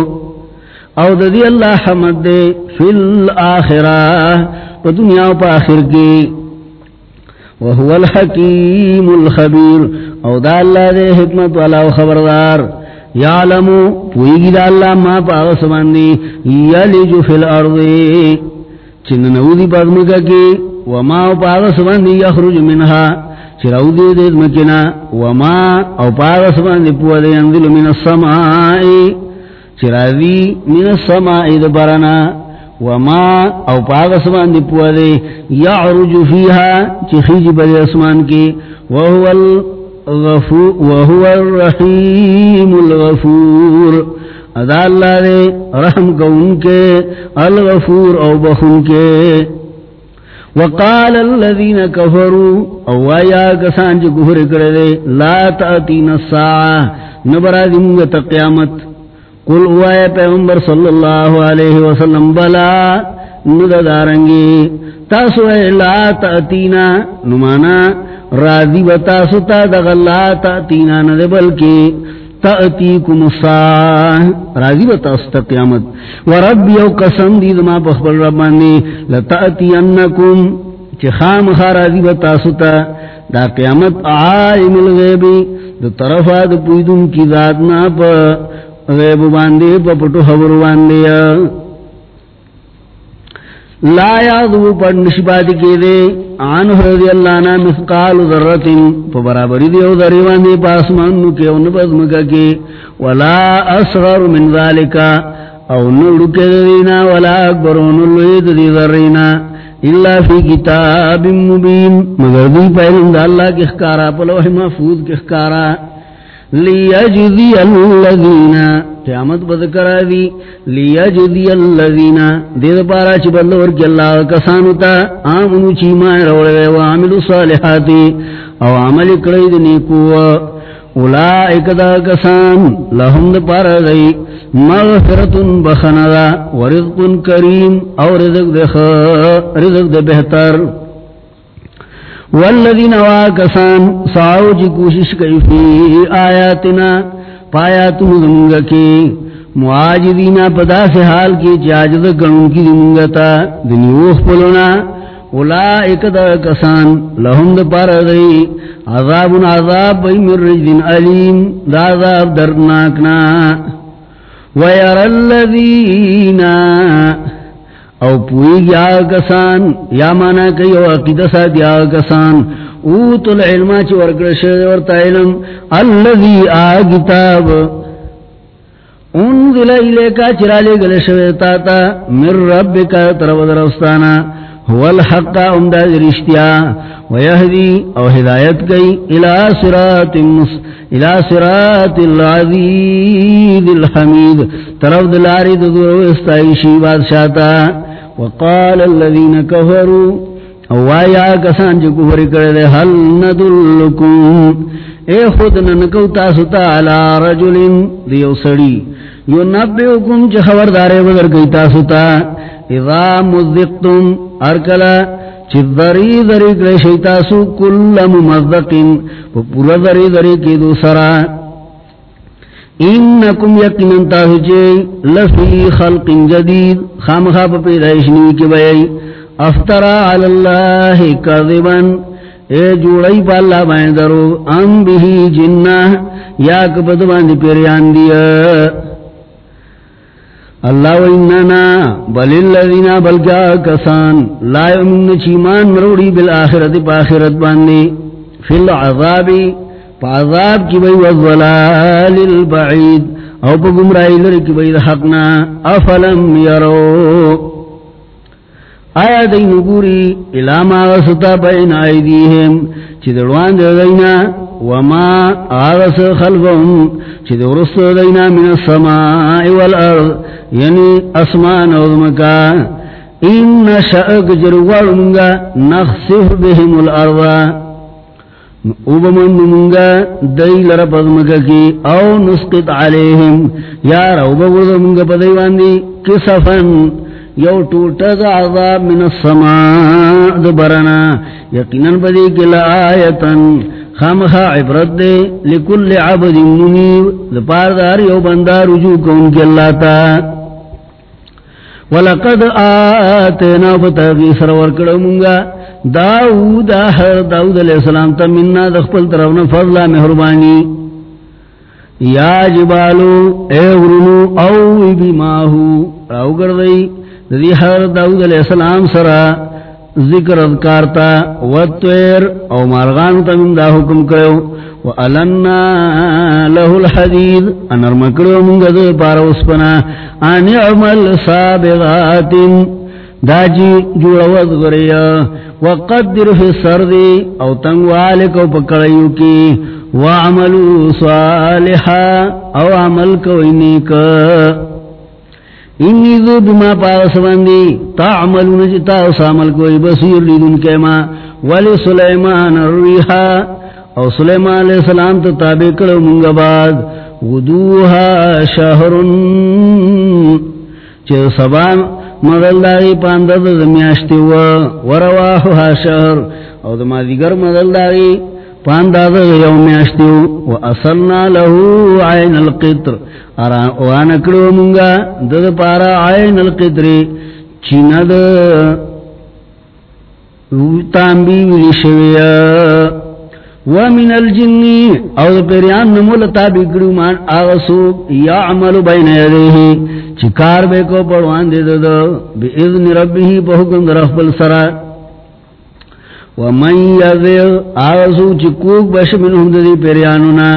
او دا دی اللہ حمد دے فی الاخرہ. پا دنیا پا آخر کی. وهو الحكيم الخبير او دا اللہ دے حکمت والا و خبردار. یعلمو، پوئیگی دا اللہ ما پا پاغس باندی یلجو فی الارض. چن نودی پاگمکا کی، وما پا پاغس باندی یخرج منها چراو دے دے مکنا وما او پا پاغس باندی پوہ دے انزل من السمائی. چراوی من السمائی دبرنا وما او پاغس باندی پوہ دے، یعرج فیہا. چی خیج بر اسمان کی وهو الغفور وهو الرحیم الغفور. ادا اللہ دے رحم کو ان کے، الغفور او بخن کے. وقال الذين كفروا او آیا کسان جو کفر کردے لا تأتین الساعة نبرا دنگت قیامت. قل اوائے پیغمبر صلی اللہ علیہ وسلم، بلا نددارنگی تاسو لا تأتینا، نمانا راضی بتاسو تا دغل لا تأتینا ند بلکی تأتیکم الساعة. راضی بتاسو تا قیامت. ورب یو قسم دید ما بخبر ربانی لتأتی انکم چی خام خاراضی بتاسو تا دا قیامت عائم الغیبی دا طرفا دا پویدن کی ذاتنا پا غیب باندے پپٹو خبر باندے لا یادو پر نشبات کے دے آن رضی اللہ نا مثقال ذرتن. پا برابری دے او ذری باندے پاسمانو کے او نبزمکا کے. ولا اصغر من ذالکا او نلوکے دینا، ولا اکبر او نلوید دی ذرینا. اللہ فی کتاب مبین. مگر دی پہلن دا اللہ کے اخکارا پلوح محفوظ کے اخکارا. لیجزی اللذین قیامت بذکر دی لیجزی اللذین دید پارا چی بدلور کی اللہ کسانتا آمنو چی مائن روڑے و عاملو صالحاتی او عمل کرید نیکو اولائک دا کسان لهم دا پارا دی مغفرتن بخندا ورزق کریم او رزق دخ رزق دا بہتر والذین واکسان سعو جی کوشش کئی فی آیاتنا پایاتن دنگا کی معاجدین پدا سے حال کی چاجد گنون کی دنگا تا دنیوخ پلونا، اولائک دا کسان لهم دا پار دی عذاب عذاب بی من رجل علیم، دا عذاب درناکنا ویر الذین او پوئی گیا کسان، یا مانا کئی او عقیدہ ساتھ یا کسان اوت العلمہ چی ورکرش ورطا علم، اللذی آگتاب انزل الیکا چرالے گلے شویتا تا من ربکا طرف درستانا هو الحق امداد رشتیا، ویہدی او ہدایت گئی الى صراط مس الى صراط العزیز الحمید طرف دلاری دو استائشی بادشاہتا وقال الذين كفروا او آیا کسان جو کفر کردے حل ندلکم؟ اے خود ننکو تاسو تا علا رجل دیو سڑی یو نبیوکم چه خبردارے بدر گئی تاسو تا اذا مزدقتم ارکلا چه ذری ذری کرے شیطاسو کل ممزدقن پورا ذری ذری کی دو سرا انکم یقینن تاسو لفی خلق جدید خامخا خام خواب پیدایشنی کی بیئی افترا علی اللہ کذبن اے جوڑائی پا اللہ بائن درو، ام بھی جنہ. یا کبت باندی پیریان دیا اللہ و اننا بل اللذین بلکا کسان. لا یمن چیمان مروڑی بالآخرت، پا آخرت باندی فی العذابی پا عذاب کی بئی والظلال البعید او پا گمرائی لرکی بئی حقنا افلم یرو. آیا دی نگوری الاما غسطا بین آئیدیهم چی دروان دی دینا، وما آغس خلفهم چی درست دینا من السماء والارض یعنی اسمان اوزمکا این شأک جروار منگا نخصف بهم الارض. او اوبمن منگا دی لرپ ازمکا کی او نسقط علیهم یار اوبمن منگا پا دیوان کسفن. یو ٹوٹا دا عذاب من السماء دبرنا. یقیناً بدی کلا آیتن. خامخا عبرت دے لکل عبد منیب. دپار دار یو بندہ رجوع کون کے اللہ تا. ولقد آتینا فتاقی سرور کرو منگا. داود آہر داود علیہ السلام تا مننا دخپل طرفنا فضلہ محربانی یا جبالو، اے ورنو اوی بی ماہو راو کردئی دی حضر داود علیہ السلام سرا ذکر اذکارتا والتویر او مارغان تا من دا حکم کرو وعلنا له الحدید انر مکرو پارا اسپنا آنی عمل سابغات. دا جی جوڑا وزغریا وقدر فی سردی او تنگوالک او پکڑیو کی، وعملو صالحا، او عمل کوئی نیکا انی ذو بما پاس باندی تعملون جتا سامل کوئی بصیر لیدن کیما ولی سلیمان الریحا او سلیمان علیہ السلام تو تابع کرو منگا بعد غدوها شہرن چه سبان مدل داغی پاندر دمیاشتی و ورواحوها شہر او دما دیگر مدل داغی پاندر یومیاشتی و. اصلنا لہو عین القطر. وانکڑو منگا دد پارا عین القدری چیند تانبی ولی شویا ومن الجنی او پیریان نمول تابی کرو مان. آغسو یعمل بین یدیہی چکار بے کو پڑوان دے دد بی اذن ربی ہی پہکم در اخبل سرا۔ ومن یذیغ آغسو چکوک بش منہم دی پیریانونا۔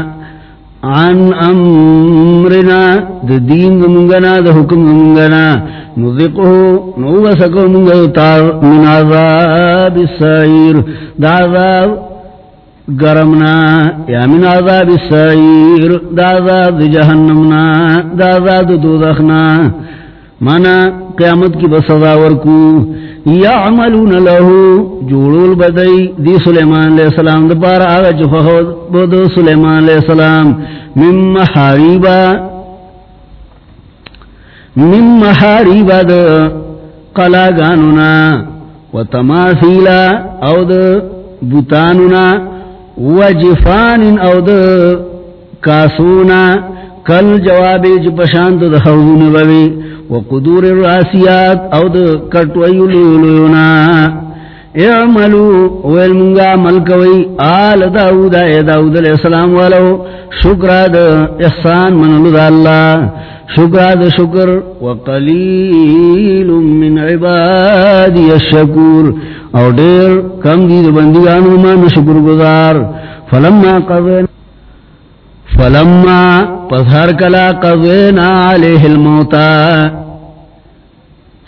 عن امرنا د دین منگنا د حکم منگنا۔ نذقه نو وسکو منگا تار، من عذاب السعیر دا عذاب گرمنا، یا من عذاب السعیر، دا عذاب جہنمنا، دا عذاب دودخنا مانا قیامت کی بسضا ورکو. یعملون لہو، جوڑول بدئی دی سلیمان علیہ السلام، دا پارا آگا جو بدو سلیمان علیہ السلام. من محاریبا من محاریبا دا قلاگانونا و تماثیلا او دا بوتانونا. وجفان او د کاسونا، کل جواب جپشانت د حوضون بوی وقدور الراسیات او د کټویو لولونا اعملو ویل منگا عمل کوئی آل داود اے داود علیہ السلام والو، شکر دا احسان من دا اللہ. شکر دا شکر. وقلیل من عبادی الشکور. او دیر کم دی دا بندگانو من شکر گزار فلما قضینا فلما پسر کلا قضینا علیہ الموتا.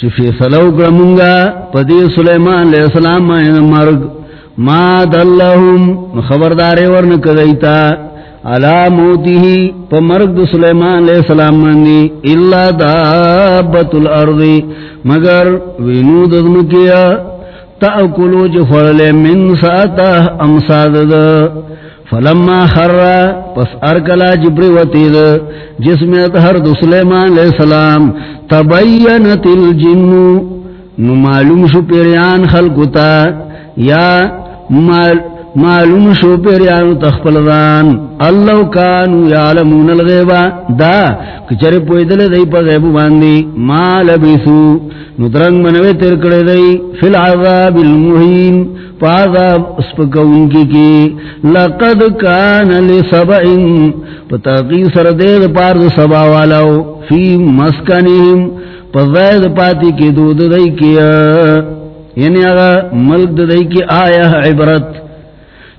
چفی سلو کرمونگا پدی سلیمان علیہ السلام مائن مرگ۔ ما دلہم خبردارے ورن کدیتا علا موتی ہی پا مرگ دو سلیمان علیہ السلام مندی اللہ دابت الارضی مگر وینود ادمکیا تاکلو جی جفرلے من ساتا امساد دا۔ فلما خر، پس ارکلا جبری وطید جس میں دو سلیمان علیہ السلام، تبینت الجن، نو معلوم شو پیریان خلقتا یا معلوم شو پیریان تخپل دان اللہ کانو یعلمون الغیبا دا کچر پویدل دی پا غیبو باندی ما لبیسو. نو درنگ منوی ترکڑ دی. فی العذاب المحین. پاذاب اسپکون کی کی لقد کان لسبعن پتاقی سردید پارد سبا والاو. فی مسکنیم پا پزید پاتی کی دود دی کیا یعنی اگا ملک دی کی آیا عبرت.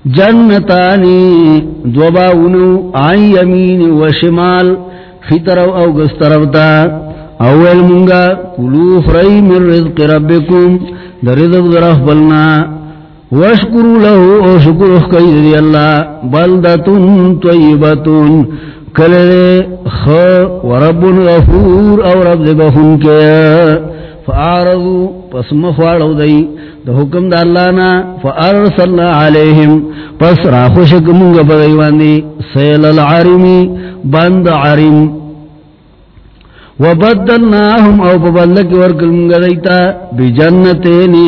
جنتانی دوباونو آئی یمین و شمال فی طرف او گس اول منگا کلو فرائی من رزق ربکم، در رزق درف بلنا. وشکرو لہو او شکر اخکئی دی اللہ، بلدتن طیبتن. کلے خ ورب غفور او رب دی بخون کے. فآرضو پس مخوارو دی. دا حکم دا اللہ نا فارسلنا علیہم پس راخوشک منگا پا بدیواندی سیل العرمی بند عرم. وبدلناهم او پبلک ورکل منگا دیتا بجنتینی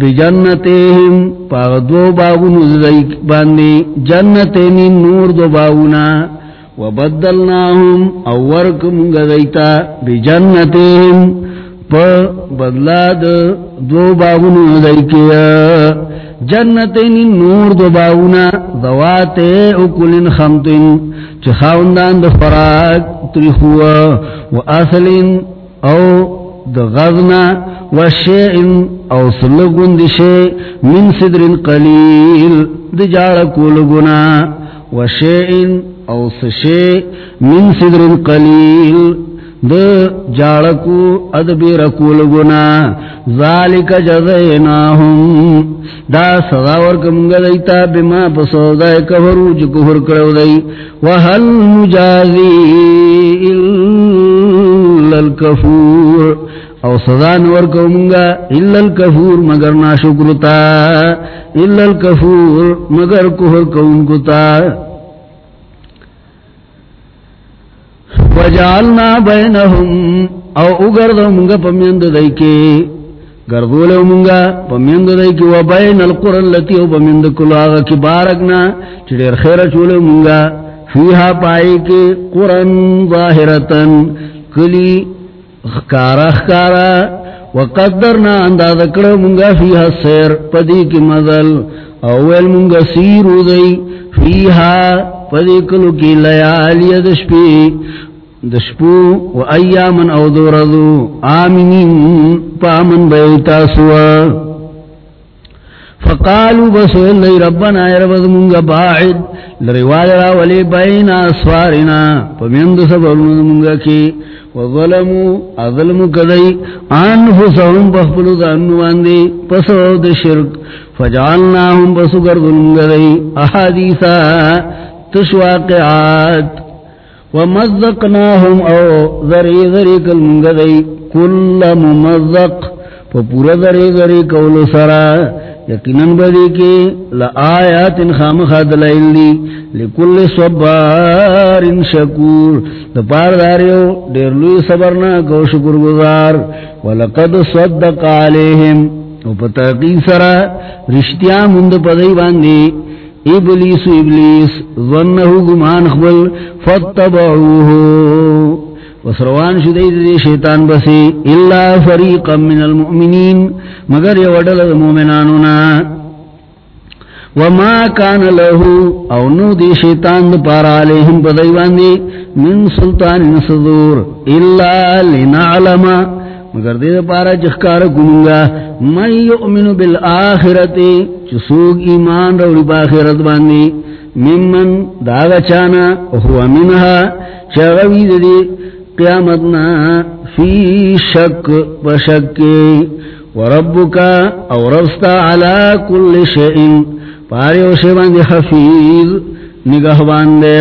بجنتهم پا دو باغنو دیک باندی جنتینی نور دو باغنا وبدلناهم او ورک منگا دیتا بجنتهم پا بدلا دو باغنو دیکیا جنتین نور دو باغنا دوات اکلن خمتن چی خاوندان دو فراق تریخوا و اصلین او دو غزنا و شیئن او سلگون دی شیء من صدر قلیل دی جارکو لگنا و شیئن او سشیء من صدر قلیل د جاڑکو ادبی رکول گنا ذالک جزیناہم۔ دا سزا ورکم گدیتا بما پسو دائی کفرو چی کفر کرو دائی وحل مجازی اللہ الکفور او سزا نورکم گا اللہ الکفور مگر ناشکرتا۔ اللہ الکفور مگر کفر کونکتا۔ وجعلنا بینہم او اگرد منگا پمیند دیکی. گردول منگا پمیند دیکی. و بین القرآن لتی او پمیند کلو آغا کی بارکنا چڑیر خیر چول منگا. فیہا پائی کی قرآن ظاہرتن، کلی خکارا خکارا. وقدرنا انداز کرو منگا فیہا سیر پدی کی مدل اول منگا سیرو دی، فیہا پدی کلو کی لیالی دشپی. دشپو و ایامن او دوردو آمینین پامن بیتا سوا فقالو بسو اللہ ربنا یربد منگا باعد لرواج را ولی بین اسوارنا. پمیند سبرون منگا کی وظلمو، اظلمو کدئی انفسهم بخبلو دانوان دی پسو د شرک. فجعلناهم بسو گردن منگا دی. احادیثا تشواقعات ومزقناهم او ذری ذری کل منگدئی کل ممزق. پا پورا ذری ذری کول سرا. یقیناً بدی کی لآیات خام خاد لیلی لکل صبار شکور. دپار داریو دیر لوی صبرنا کو شکر گزار. ولقد صدق علیہم. او پتاقی سرا. رشتیا مند پدی باندی. ابلیس ابلیس ظنہو گمان خبل فتبعوہو وسروان شدید دی شیطان بسی الا فریقا من المؤمنین، مگر یہ وڈل مومنانونا. وما کان لہو، او نو دی شیطان دی پارا علیہم پدیوان دی من سلطان صدور الا لنعلم. مگر دی پارا جخکار کنگا من یؤمن بالآخرت چسوگ ایمان روڑی باخرت باندی، ممن داغ چانا هو منها چغوی دی قیامتنا فی شک بشک وربکا او ربستا علا کل شئن پاری او شیبان دی حفیظ نگہ باندے